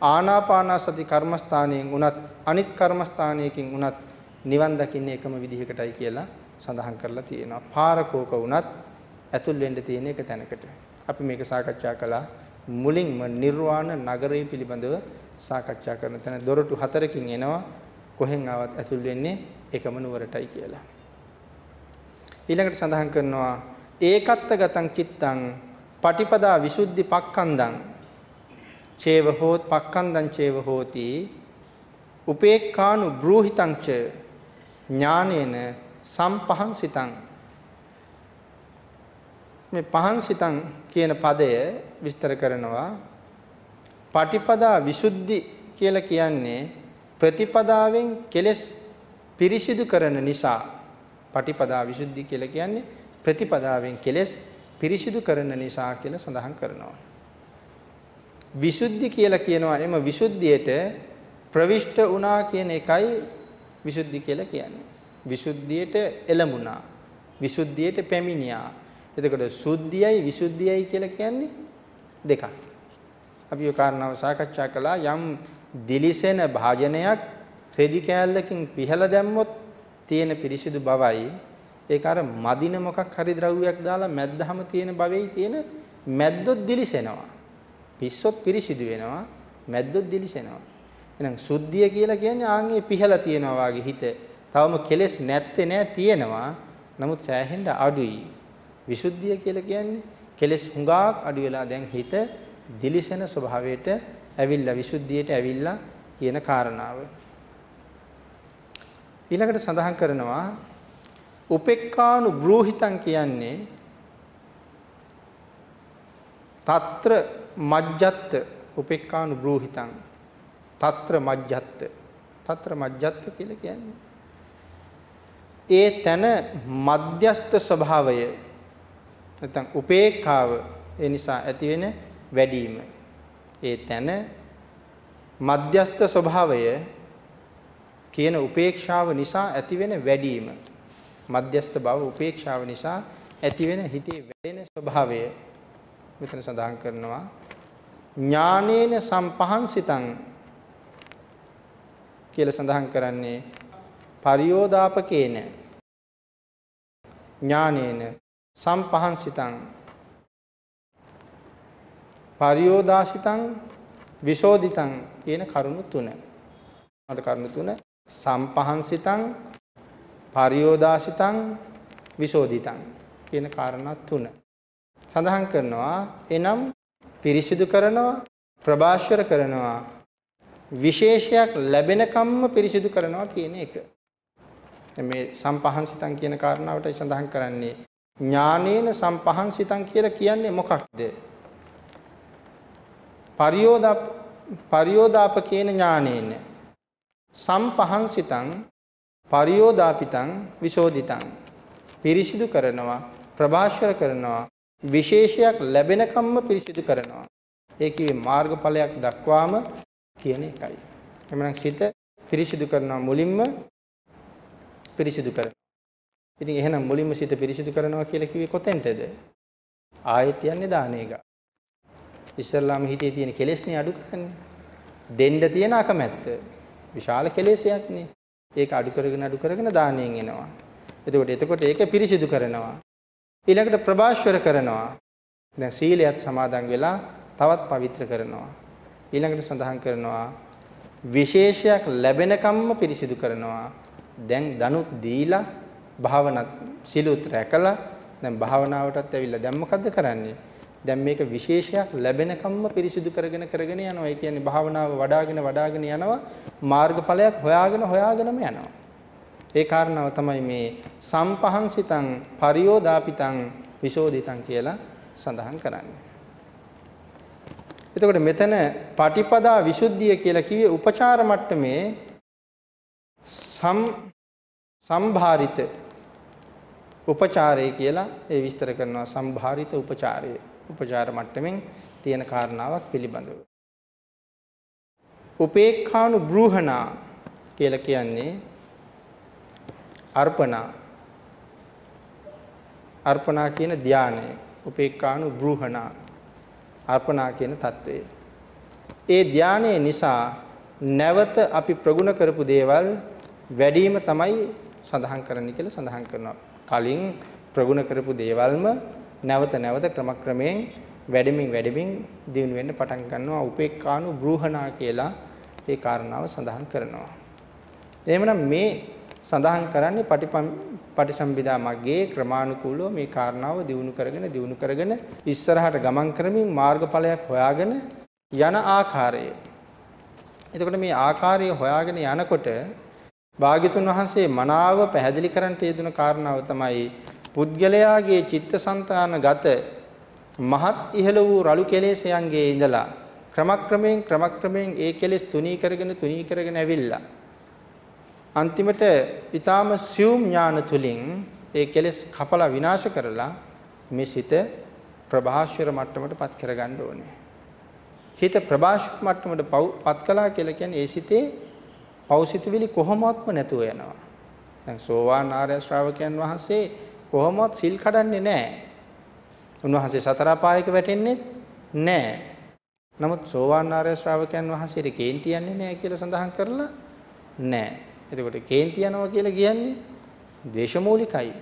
ආනාපාන සති කර්මස්ථානයෙන් උනත් අනිත් කර්මස්ථානයකින් උනත් නිවන් දකින්නේ එකම විදිහකටයි කියලා සඳහන් කරලා තියෙනවා. පාරකෝක උනත් ඇතුල් වෙන්න තියෙන එක තැනකට. අපි මේක සාකච්ඡා කළා මුලින්ම නිර්වාණ නගරය පිළිබඳව සාකච්ඡා කරන තැන දොරටු හතරකින් එනවා. කොහෙන් ආවත් ඇතුල් වෙන්නේ එකම නුවරටයි කියලා. ඊළඟට සඳහන් කරනවා ඒකත්ත ගතං චිත්තං පටිපදා විසුද්ධි පක්ඛන්දං. චේව හෝත් පක්ඛන්දං චේව හෝති. උපේක්ඛානු බ්‍රූහිතං ච ඥානේන සම්පහන්සිතං. මේ පහන්සිතං කියන පදය විස්තර කරනවා. පටිපදා විසුද්ධි කියලා කියන්නේ ප්‍රතිපදාවෙන් කෙලස් පිරිසිදු කරන නිසා පටිපදා විසුද්ධි කියලා කියන්නේ ප්‍රතිපදාවෙන් කෙලස් පිරිසිදු කරන නිසා කියලා සඳහන් කරනවා. විසුද්ධි කියලා කියනවා එම විසුද්ධියට ප්‍රවිෂ්ඨ වුණා කියන එකයි විසුද්ධි කියලා කියන්නේ. විසුද්ධියට එළඹුණා. විසුද්ධියට පැමිණියා. එතකොට සුද්ධියයි විසුද්ධියයි කියලා කියන්නේ දෙකක්. අපි ඒ කාරණාව සාකච්ඡා කළා. යම් දිලිසෙන භාජනයක් රෙදි කෑල්ලකින් පිහලා දැම්මොත් තියෙන පිරිසිදු බවයි. ඒක අර මදින මොකක් හරි ද්‍රව්‍යයක් දාලා මැද්දහම තියෙන බවෙයි තියෙන මැද්දොත් දිලිසෙනවා. පිස්සොත් පිරිසිදු වෙනවා මැද්දොත් දිලිසෙනවා. එහෙනම් සුද්ධිය කියලා කියන්නේ ආන්ගේ පිහලා තියෙනවා වාගේ හිත. තවම කෙලෙස් නැත්තේ නෑ තියෙනවා. නමුත් සෑහෙන්න අඩුයි. විසුද්ධිය කියලා කියන්නේ කෙලෙස් හුඟක් අඩු වෙලා දැන් හිත දිලිසෙන ස්වභාවයට ඇවිල්ලා විසුද්ධියට ඇවිල්ලා කියන කාරණාව. ඊළඟට සඳහන් කරනවා උපේක්ඛානු බ්‍රෝහිතං කියන්නේ తත්‍ර මජ්ජත් උපේක්ඛානු බ්‍රෝහිතං తත්‍ර මජ්ජත් తත්‍ර මජ්ජත් කියලා කියන්නේ. ඒ තන මධ්‍යස්ත ස්වභාවය නැත්නම් උපේක්ඛාව ඒ නිසා ඇතිවෙන වැඩිම. ඒ තැන මධ්‍යස්ත ස්වභාවය කියන උපේක්ෂාව නිසා ඇතිවෙන වැඩිම. මධ්‍යස්ත බව උපේක්ෂාව නිසා ඇතිවෙන හිතේ වැඩෙන ස්වභාවය මෙතන සඳහන් කරනවා. ඥානේන සම්පහන්සිතං කියලා සඳහන් කරන්නේ පරියෝදාපකේන. ඥානේන සම්පහන්සිතං පරියෝදාසිතං විසෝදිතං කියන කරුණු තුන. අද කරුණු තුන සම්පහන්සිතං පරියෝදාසිතං විසෝදිතං කියන කාරණා තුන. සඳහන් කරනවා එනම් පිරිසිදු කරනවා ප්‍රභාෂර කරනවා විශේෂයක් ලැබෙනකම්ම පිරිසිදු කරනවා කියන එක. මේ සම්පහන්සිතං කියන කාරණාවට සඳහන් කරන්නේ ඥානේන සම්පහන්සිතං කියලා කියන්නේ මොකක්ද? පරියෝදා පරියෝදාප කියන ඥානේන සම්පහන්සිතං පරියෝදාපිතං විශෝදිතං පිරිසිදු කරනවා ප්‍රභාෂර කරනවා විශේෂයක් ලැබෙනකම්ම පිරිසිදු කරනවා. ඒ කිව්වේ මාර්ගඵලයක් දක්වාම කියන එකයි. එhmenan සිත පිරිසිදු කරනවා මුලින්ම පිරිසිදු කරනවා. ඉතින් එහෙනම් මුලින්ම සිත පිරිසිදු කරනවා කියලා කිව්වේ කොතෙන්ටද? ආයෙත් යන්නේ දානේක ඉස්සල්ලාම හිතේ තියෙන කෙලෙස්නේ අඩු කරන්නේ දෙන්න තියෙන අකමැත්ත විශාල කෙලෙසයක්නේ ඒක අඩු කරගෙන අඩු කරගෙන දාණයෙන් එනවා. එතකොට එතකොට ඒක පිරිසිදු කරනවා. ඊළඟට ප්‍රභාෂ්වර කරනවා. දැන් සීලයත් සමාදන් වෙලා තවත් පවිත්‍ර කරනවා. ඊළඟට සඳහන් කරනවා විශේෂයක් ලැබෙනකම්ම පිරිසිදු කරනවා. දැන් දනුත් දීලා භාවනත් සිලුත් රැකලා දැන් භාවනාවටත් ඇවිල්ලා දැන් මොකද්ද කරන්නේ? දැන් මේක විශේෂයක් ලැබෙනකම්ම පිරිසිදු කරගෙන කරගෙන යනවා. ඒ කියන්නේ භාවනාව වඩාගෙන වඩාගෙන යනවා. මාර්ගඵලයක් හොයාගෙන හොයාගෙනම යනවා. ඒ කාරණාව තමයි මේ සම්පහන්සිතං පරියෝදාපිතං විශෝධිතං කියලා සඳහන් කරන්නේ. එතකොට මෙතන පටිපදා විසුද්ධිය කියලා කිව්වේ උපචාර මට්ටමේ සම් සම්භාරිත උපචාරය කියලා ඒ විස්තර කරනවා සම්භාරිත උපචාරය. උපචාර මට්ටමින් තියෙන කාරණාවක් පිළිබඳව. උපේක්ඛානු බ්‍රූහණා කියලා කියන්නේ අර්පණා අර්පණා කියන ධානය උපේක්ඛානු බ්‍රූහණා අර්පණා කියන தત્ත්වය. ඒ ධානය නිසා නැවත අපි ප්‍රගුණ කරපු දේවල් වැඩිම තමයි සඳහන් කරන්න කියලා සඳහන් කරනවා. කලින් ප්‍රගුණ කරපු දේවල්ම නැවත නැවත ක්‍රමක්‍රමයෙන් වැඩිමින් වැඩිමින් දිනු වෙන්න පටන් ගන්නවා උපේක්ඛානු බ්‍රූහණා කියලා ඒ කාරණාව සඳහන් කරනවා. එහෙමනම් මේ සඳහන් කරන්නේ පටිසම්භිදා මග්ගේ ක්‍රමානුකූලව මේ කාරණාව දිනු කරගෙන දිනු කරගෙන ඉස්සරහට ගමන් කරමින් මාර්ගඵලයක් හොයාගෙන යන ආකාරය. එතකොට මේ ආකාරය හොයාගෙන යනකොට භාග්‍යතුන් වහන්සේ මනාව පැහැදිලි කරන්න යෙදුන කාරණාව තමයි පුද්ගලයාගේ චිත්තසංතානගත මහත් ඉහළ වූ රළු කෙලෙසයන්ගේ ඉඳලා ක්‍රමක්‍රමයෙන් ක්‍රමක්‍රමයෙන් ඒ කෙලෙස් තුනී කරගෙන තුනී කරගෙන ඇවිල්ලා අන්තිමට ඊටාම සියුම් ඥාන තුලින් ඒ කෙලෙස් කපලා විනාශ කරලා මේ සිත ප්‍රභාෂ්වර මට්ටමට පත් කරගන්න ඕනේ. හිත ප්‍රභාෂ්වර මට්ටමට පත් කළා කියලා කියන්නේ ඒ සිතේ පෞසිතවිලි කොහොමත්ම නැතුව යනවා. දැන් සෝවාන් ආර්ය ශ්‍රාවකයන් වහන්සේ කොහොමවත් සිල් කඩන්නේ නැහැ. උන්වහන්සේ සතර අපායක වැටෙන්නේ නැහැ. නමුත් සෝවාන් ආර්ය ශ්‍රාවකයන් වහන්සේට කේන්ති යන්නේ නැහැ කියලා සඳහන් කරලා නැහැ. එතකොට කේන්ති යනවා කියලා කියන්නේ දේශමූලිකයි.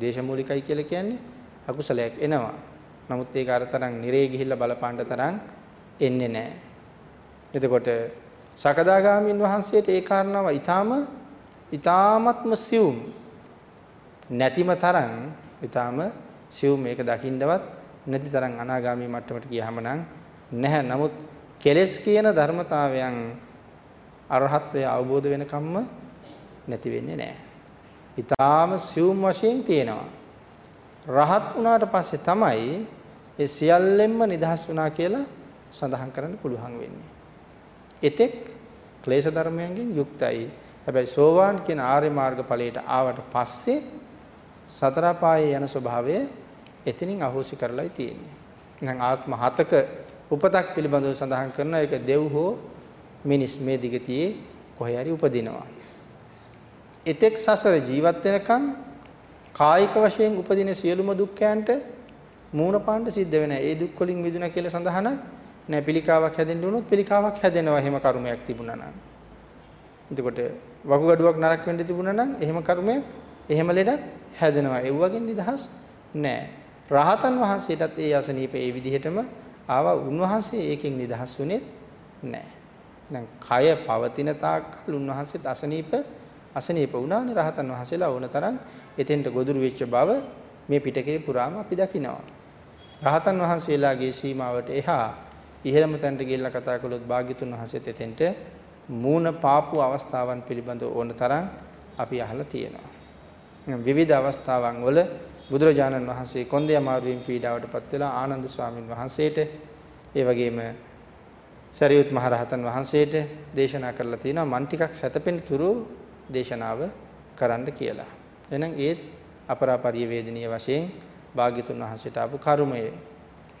දේශමූලිකයි කියලා කියන්නේ අකුසලයක් එනවා. නමුත් ඒක අර තරම් නිරේ ගිහිල්ලා බලපාන්න තරම් එන්නේ නැහැ. එතකොට සකදාගාමීන් වහන්සේට ඒ කාරණාව ඊටාම ඊටාමත්ම සියුම් නැතිම තරම් ඊටාම සිව් මේක දකින්නවත් නැති තරම් අනාගාමී මට්ටමට ගියාම නම් නැහැ. නමුත් කෙලස් කියන ධර්මතාවයන් අරහත්ත්වය අවබෝධ වෙනකම්ම නැති වෙන්නේ නැහැ. ඊටාම සිව්ම වශයෙන් තියෙනවා. රහත් වුණාට පස්සේ තමයි ඒ සියල්ලෙන්ම නිදහස් වුණා කියලා සඳහන් කරන්න පුළුවන් වෙන්නේ. එතෙක් ක්ලේශ ධර්මයන්ගෙන් යුක්තයි. හැබැයි සෝවාන් කියන ආර්ය මාර්ග ඵලයට ආවට පස්සේ සතර පායේ යන ස්වභාවය එතනින් අහෝසි කරලායි තියෙන්නේ. දැන් ආත්ම හතක උපතක් පිළිබඳව සඳහන් කරන එක දෙව් හෝ මිනිස් මේ දිගතියේ කොහේ හරි උපදිනවා. එතෙක් සසර ජීවත් වෙනකන් කායික වශයෙන් උපදින සියලුම දුක්ඛයන්ට මූණ පාන්න සිද්ධ වෙනවා. ඒ දුක් වලින් මිදුණා කියලා සඳහන නෑ පිළිකාවක් හැදෙන්න උනොත් පිළිකාවක් හැදෙනවා එහෙම කර්මයක් තිබුණා නම්. එතකොට වකුගඩුවක් නරක වෙන්න තිබුණා නම් එහෙම කර්මයක් එහෙම ලෙඩක් හැදෙනවා. ඒ වගේ නිදහස් නෑ. රහතන් වහන්සේටත් ඒ අසනීප ඒ විදිහටම ආවා. උන්වහන්සේ ඒකෙන් නිදහස් වුණේ නෑ. එහෙනම් කය පවතින තාක්කල් උන්වහන්සේත් අසනීප අසනීප වුණානේ රහතන් වහන්සේලා ඕන තරම් එතෙන්ට ගොදුරු වෙච්ච බව මේ පිටකේ පුරාම අපි දකිනවා. රහතන් වහන්සේලාගේ සීමාවට එහා ඉහළම තැනට ගිහිල්ලා කතා කළොත් භාග්‍යතුන් වහන්සේත් එතෙන්ට මූණ පාපු අවස්ථාවන් පිළිබඳව ඕන තරම් අපි අහලා තියෙනවා. විවිධ අවස්ථාවන් වල බුදුරජාණන් වහන්සේ කොන්දේ අමාරුවෙන් පීඩාවටපත් වෙලා ආනන්ද ස්වාමින් වහන්සේට ඒ වගේම සරියුත් මහ රහතන් වහන්සේට දේශනා කරලා තිනවා මන් ටිකක් සැතපෙන තුරු දේශනාව කරන්න කියලා. එහෙනම් ඒත් අපරාපරිය වේදිනිය වශයෙන් භාග්‍යතුන් වහන්සේට ආපු කර්මය.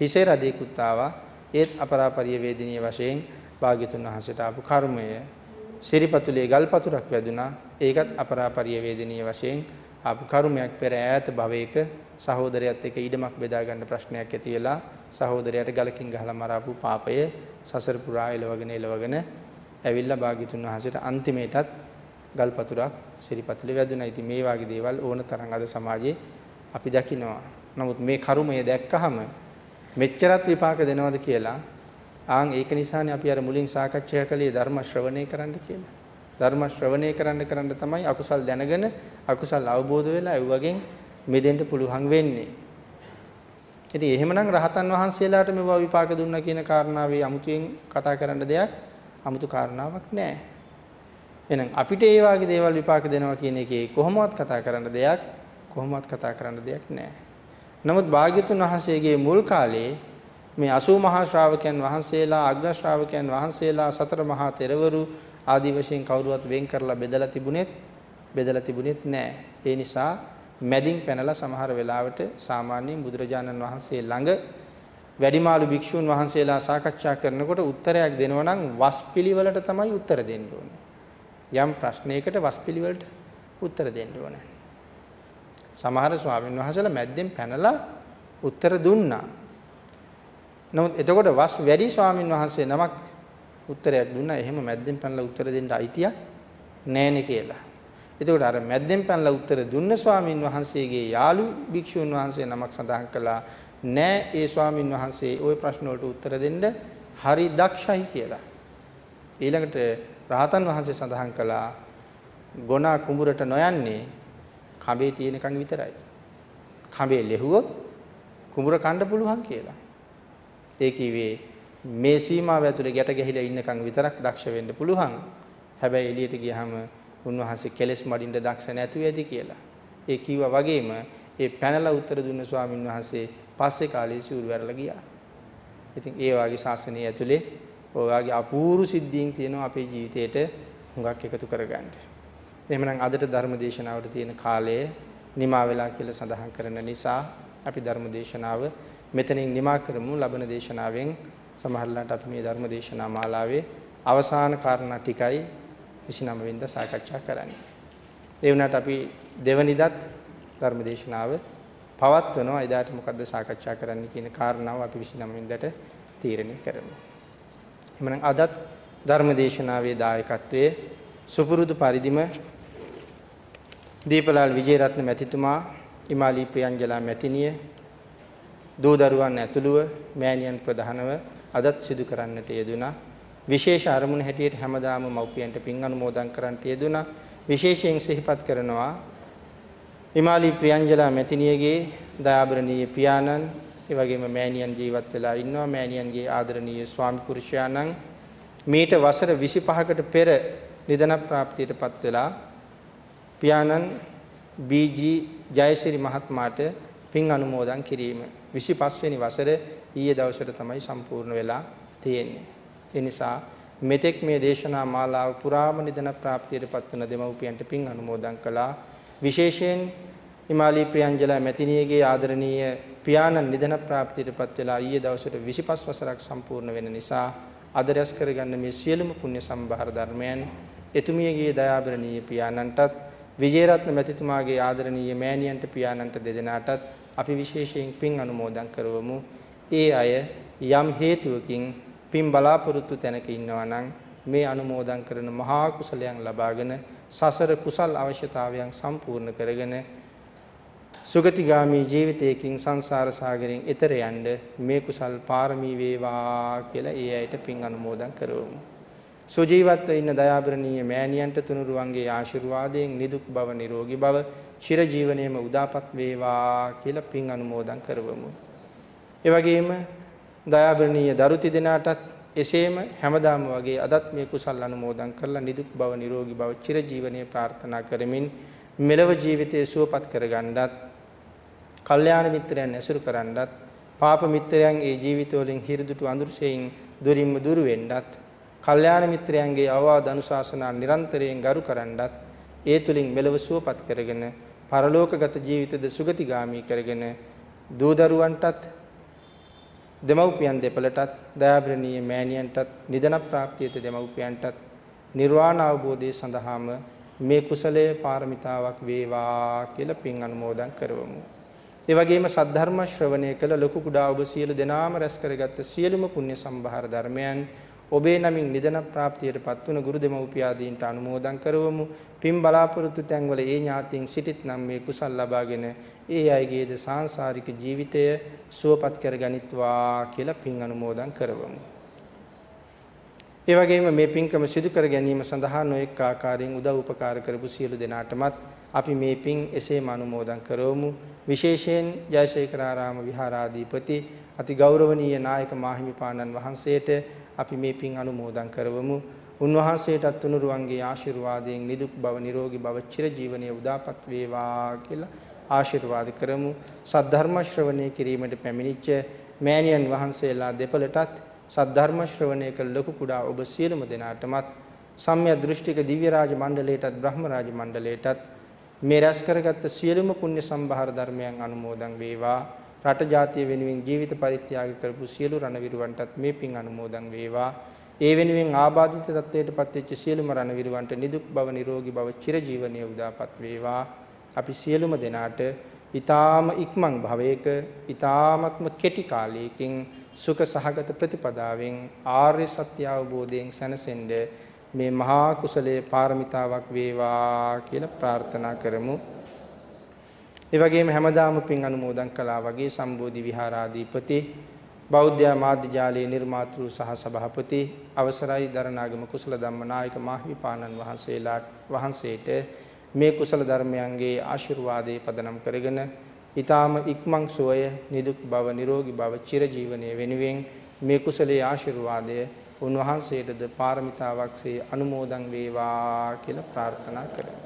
හිසේ රදේකුත් ආවා ඒත් අපරාපරිය වේදිනිය වශයෙන් භාග්‍යතුන් වහන්සේට ආපු කර්මය. සිරිපතුලේ ගල්පතුරක් වැදුනා ඒකත් අපරාපරිය වේදිනිය වශයෙන් ආපු කර්මයක් පෙර ඈත භවයක සහෝදරයත් එක්ක ඊඩමක් බෙදා ගන්න ප්‍රශ්නයක් ඇති වෙලා සහෝදරයාට ගලකින් ගහලා මරාපු පාපය සසර පුරා එලවගෙන එලවගෙන ඇවිල්ලා භාග්‍යතුන් වහන්සේට අන්තිමේටත් ගල්පතුරක් සිරිපතුලේ වැදුනා. ඉතින් මේ වගේ දේවල් ඕන තරම් අද සමාජයේ අපි දකිනවා. නමුත් මේ කර්මය දැක්කහම මෙච්චරත් විපාක දෙනවද කියලා ආන් ඒක නිසානේ අපි අර මුලින් සාකච්ඡා කළේ ධර්ම ශ්‍රවණය කරන්න කියලා. ධර්ම ශ්‍රවණය කරන්න කරන්න තමයි අකුසල් දැනගෙන අකුසල් අවබෝධ වෙලා ඒ වගේ මෙදෙන්න පුළුවන් වෙන්නේ. ඉතින් එහෙමනම් රහතන් වහන්සේලාට මේවා විපාක දුන්නා කියන කාරණාවේ අමුතුවෙන් කතා කරන්න දෙයක් අමුතු කාරණාවක් නැහැ. එහෙනම් අපිට ඒ වගේ දේවල් විපාක දෙනවා කියන එකේ කොහොමවත් කතා කරන්න දෙයක් කොහොමවත් කතා කරන්න දෙයක් නැහැ. නමුත් භාග්‍යතුන් වහන්සේගේ මුල් කාලේ මේ 80 මහා ශ්‍රාවකයන් වහන්සේලා අග්‍ර ශ්‍රාවකයන් වහන්සේලා සතර මහා තෙරවරු ආදි වශයෙන් කවුරුවත් වෙන් කරලා බෙදලා තිබුණෙත් බෙදලා තිබුණෙත් නැහැ. ඒ නිසා මැදින් පැනලා සමහර වෙලාවට සාමාන්‍යයෙන් බුදුරජාණන් වහන්සේ ළඟ වැඩිමාළු භික්ෂූන් වහන්සේලා සාකච්ඡා කරනකොට උත්තරයක් දෙනවා නම් වස්පිලිවලට තමයි උත්තර දෙන්න ඕනේ. යම් ප්‍රශ්නයකට වස්පිලිවලට උත්තර දෙන්න ඕනේ. සමහර ස්වාමීන් වහන්සේලා මැද්දෙන් පැනලා උත්තර දුන්නා. නමුත් එතකොට වස් වැඩි ස්වාමීන් වහන්සේ නමක් උත්තරයක් දුන්නා. එහෙම මැද්දෙන් පැනලා උත්තර දෙන්න අයිතියක් නැහැනේ කියලා. එතකොට අර මැද්දෙන් පැනලා උත්තර දුන්න ස්වාමින් වහන්සේගේ යාළු භික්ෂුන් වහන්සේ නමක් සඳහන් කළා නෑ ඒ ස්වාමින් වහන්සේ ওই ප්‍රශ්න වලට උත්තර දෙන්න හරි දක්ෂයි කියලා. ඊළඟට රහතන් වහන්සේ සඳහන් කළා ගොනා කුඹුරට නොයන්නේ කඹේ තියෙනකන් විතරයි. කඹේ ලෙහුවොත් කුඹුර කන්න පුළුවන් කියලා. ඒ කිව්වේ මේ සීමාව ඇතුලේ ගැට ගැහිලා ඉන්නකන් විතරක් දක්ෂ වෙන්න පුළුවන්. හැබැයි එළියට ගියාම උන්වහන්සේ කෙලස් මඩින්න දක්ෂ නැතු ඇති කියලා. ඒ කිව්වා වගේම ඒ පැනලා උත්තර දුන්න ස්වාමින් වහන්සේ පස්සේ කාලේ සිවුරු වැරලා ගියා. ඉතින් ඒ වාගේ ශාසනය ඇතුලේ ඔය වාගේ අපූර්ව සිද්ධීන් තියෙනවා අපේ ජීවිතේට හුඟක් එකතු කරගන්න. එහෙමනම් අදට ධර්ම දේශනාවට තියෙන කාලය නිමා වෙලා කියලා සඳහන් කරන නිසා අපි ධර්ම දේශනාව මෙතනින් නිමා කරමු. ලබන දේශනාවෙන් සමහරලාට අපි මේ ධර්ම දේශනා මාලාවේ අවසාන කාරණා ටිකයි 29 වෙනිදා සාකච්ඡා කරන්නේ. ඒ වුණාට අපි දෙවනිදත් ධර්මදේශනාව පවත්වනවා. එදාට මොකද්ද සාකච්ඡා කරන්න කියන කාරණාව අපි 29 වෙනිදාට තීරණය කරමු. එhmenan අදත් ධර්මදේශනාවේ දායකත්වයේ සුපුරුදු පරිදිම දීපලාල් විජේරත්න මැතිතුමා, ඉමාලි ප්‍රියංජලා මැතිණිය, දූ දරුවන් ඇතුළුව මෑණියන් ප්‍රධානව අදත් සිදු කරන්නට යෙදුනා. විශේෂ අරමුණ හැටියට හැමදාම මව්පියන්ට පින් අනුමෝදන් කරන්නට යෙදුනා. විශේෂයෙන් සිහිපත් කරනවා හිමාලි ප්‍රියංජලා මැතිණියගේ දයාබරණීය පියාණන් ඒ වගේම මෑණියන් ජීවත් වෙලා ඉන්නවා මෑණියන්ගේ ආදරණීය ස්වාමි පුරුෂයාණන් මීට වසර 25කට පෙර නිදන ප්‍රාප්තියටපත් වෙලා පියාණන් බීජී ජයසිරි මහත්මයාට පින් අනුමෝදන් කිරීම 25 වෙනි වසර ඊයේ දවසට තමයි සම්පූර්ණ වෙලා තියෙන්නේ ඒ නිසා මෙතෙක් මේ දේශනා මාලාව පුරාම නිදන ප්‍රාප්තියට පත්වන දෙමව්පියන්ට පින් අනුමෝදන් කළා. විශේෂයෙන් හිමාලි ප්‍රියංජලා මැතිණියගේ ආදරණීය පියාණන් නිදන ප්‍රාප්තියට පත් වෙලා ඊයේ දවසට 25 වසරක් සම්පූර්ණ වෙන නිසා අද රැස් කරගන්න මේ සියලුම පුණ්‍ය සම්භාර ධර්මයන් එතුමියගේ දයාබරණීය පියාණන්ටත් විජේරත්න මැතිතුමාගේ ආදරණීය මෑණියන්ට පියාණන්ට දෙදෙනාටත් අපි විශේෂයෙන් පින් අනුමෝදන් කරවමු. ඒ අය යම් හේතුවකින් පින් බලාපොරොත්තු තැනක ඉන්නවා නම් මේ අනුමෝදන් කරන මහා කුසලයන් ලබාගෙන සසර කුසල් අවශ්‍යතාවයන් සම්පූර්ණ කරගෙන සුගතිගාමී ජීවිතයකින් සංසාර සාගරයෙන් එතර යන්න මේ කුසල් පාරමී වේවා කියලා ඒ අයට පින් අනුමෝදන් කරවමු. සුජීවත්ව ඉන්න දයාබරණීය මෑණියන්ට තුනුරුවන්ගේ ආශිර්වාදයෙන් නිදුක් බව නිරෝගී බව චිර ජීවනයේම උදාපත් වේවා කියලා පින් අනුමෝදන් කරවමු. ඒ වගේම දයාබරණීය දරු තිදෙනාටත් එසේම හැමදාම වගේ අදත් මේ කුසල් අනුමෝදන් කරලා නිදුක් බව නිරෝගී බව චිරජීවනයේ ප්‍රාර්ථනා කරමින් මෙලව ජීවිතයේ සුවපත් කරගන්නත් කල්යාණ මිත්‍රයන් ඇසුරු කරන්නත් පාප මිත්‍රයන්ගේ ජීවිතවලින් හිරිදුටු අඳුරසෙයින් දුරින්ම දුර වෙන්නත් කල්යාණ මිත්‍රයන්ගේ අවවාද අනුශාසනා නිරන්තරයෙන් ගරු කරන්නත් ඒ තුලින් මෙලව සුවපත් කරගෙන පරලෝකගත ජීවිතද සුගතිගාමී කරගෙන දූ දරුවන්ටත් දෙමව්පියන් දෙපළටත් දයාබරණීය මෑණියන්ටත් නිදන ප්‍රාප්තියට දෙමව්පියන්ටත් නිර්වාණ අවබෝධය සඳහාම මේ කුසලයේ පාරමිතාවක් වේවා කියලා පින් අනුමෝදන් කරවමු. ඒ වගේම සද්ධර්ම ශ්‍රවණය කළ ලොකු කුඩා ඔබ සියලු දෙනාම රැස් කරගත්ත සියලුම පුණ්‍ය සම්භාර ධර්මයන් ඔබේ නමින් නිදන ප්‍රාප්තියටපත් වුණ ගුරු දෙමව්පියාදීන්ට අනුමෝදන් කරවමු. පින් බලාපොරොත්තු තැන්වල ඒ ඥාතීන් සිටිත් නම් මේ කුසල් ලබාගෙන ඒ අයගේද සාංශාරික ජීවිතය සුවපත් කරගනිත්වා කියලා පින් අනුමෝදන් කරවමු. ඒ වගේම මේ පින්කම සිදු කර ගැනීම සඳහා නොඑක ආකාරයෙන් උදව් උපකාර කරපු සියලු දෙනාටමත් අපි මේ පින් එසේම අනුමෝදන් කරවමු. විශේෂයෙන් ජයශේඛරාරාම විහාරාධිපති අති ගෞරවනීය නායක මාහිමිපාණන් වහන්සේට අපි මේ පින් අනුමෝදන් කරවමු. උන්වහන්සේටත් තුනුරුවන්ගේ ආශිර්වාදයෙන් නිදුක් බව නිරෝගී බව චිරජීවනයේ උදාපත් වේවා කියලා ආශිර්වාද කරමු. සද්ධර්ම ශ්‍රවණය කිරීමට පැමිණිච්ච මෑණියන් වහන්සේලා දෙපළටත් සද්ධර්ම ශ්‍රවණය කළ ලොකු කුඩා ඔබ සියලුම දෙනාටමත් සම්මිය දෘෂ්ටික දිව්‍ය රාජ මණ්ඩලයටත් බ්‍රහ්ම රාජ මණ්ඩලයටත් මේ රැස් කරගත්ත සියලුම පුණ්‍ය සම්භාර ධර්මයන් අනුමෝදන් වේවා රට ජාතිය වෙනුවෙන් ජීවිත පරිත්‍යාග කරපු සියලු රණවිරුවන්ටත් මේ පින් අනුමෝදන් වේවා. ඒ වෙනුවෙන් ආබාධිත තත්ත්වයට පත්වෙච්ච සියලුම රණවිරුවන්ට නිදුක් බව නිරෝගී බව චිරජීවනයේ උදාපත් වේවා. අපි සියලුම දෙනාට ඊ타ම ඉක්මන් භවයක ඊ타මත්ම කෙටි කාලයකින් සුඛ සහගත ප්‍රතිපදාවෙන් ආර්ය සත්‍ය අවබෝධයෙන් සැනසෙන්න මේ මහා කුසලයේ පාරමිතාවක් වේවා කියලා ප්‍රාර්ථනා කරමු. ඒ වගේම හැමදාම පින් අනුමෝදන් කළා වගේ සම්බෝධි විහාරාධිපති බෞද්ධ මාධ්‍ය ජාලයේ නිර්මාතෘ සහ සභාපති අවසරයි දරණාගම කුසල ධම්මනායක මාහිමිපාණන් වහන්සේලා වහන්සේට මේ කුසල ධර්මයන්ගේ ආශිර්වාදයේ පදනම් කරගෙන ඊ타ම ඉක්මන් සෝය නිදුක් බව නිරෝගී බව චිරජීවනයේ වෙනුවෙන් මේ කුසලයේ ආශිර්වාදය උන්වහන්සේටද පාරමිතාවක්සේ අනුමෝදන් වේවා කියලා ප්‍රාර්ථනා කරමි.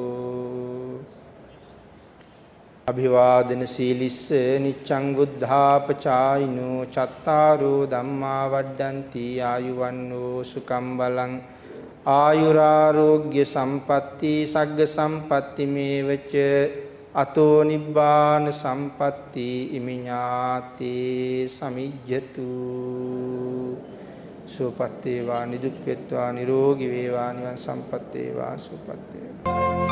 අභිවාදන සීලිස්ස නිච්ඡං බුද්ධාපචායිනෝ චත්තාරෝ ධම්මා වඩ්ඩಂತಿ ආයුවන්නෝ සුකම් බලං ආයුරාෝග්‍ය සම්පatti සග්ග සම්පatti මේවච අතෝ නිබ්බාන සම්පatti ඉමිඤාති සමිජ්ජතු සුවපත් වේවා නිදුක් වේවා නිරෝගී වේවා නිවන් සම්පත් වේවා සුවපත් වේවා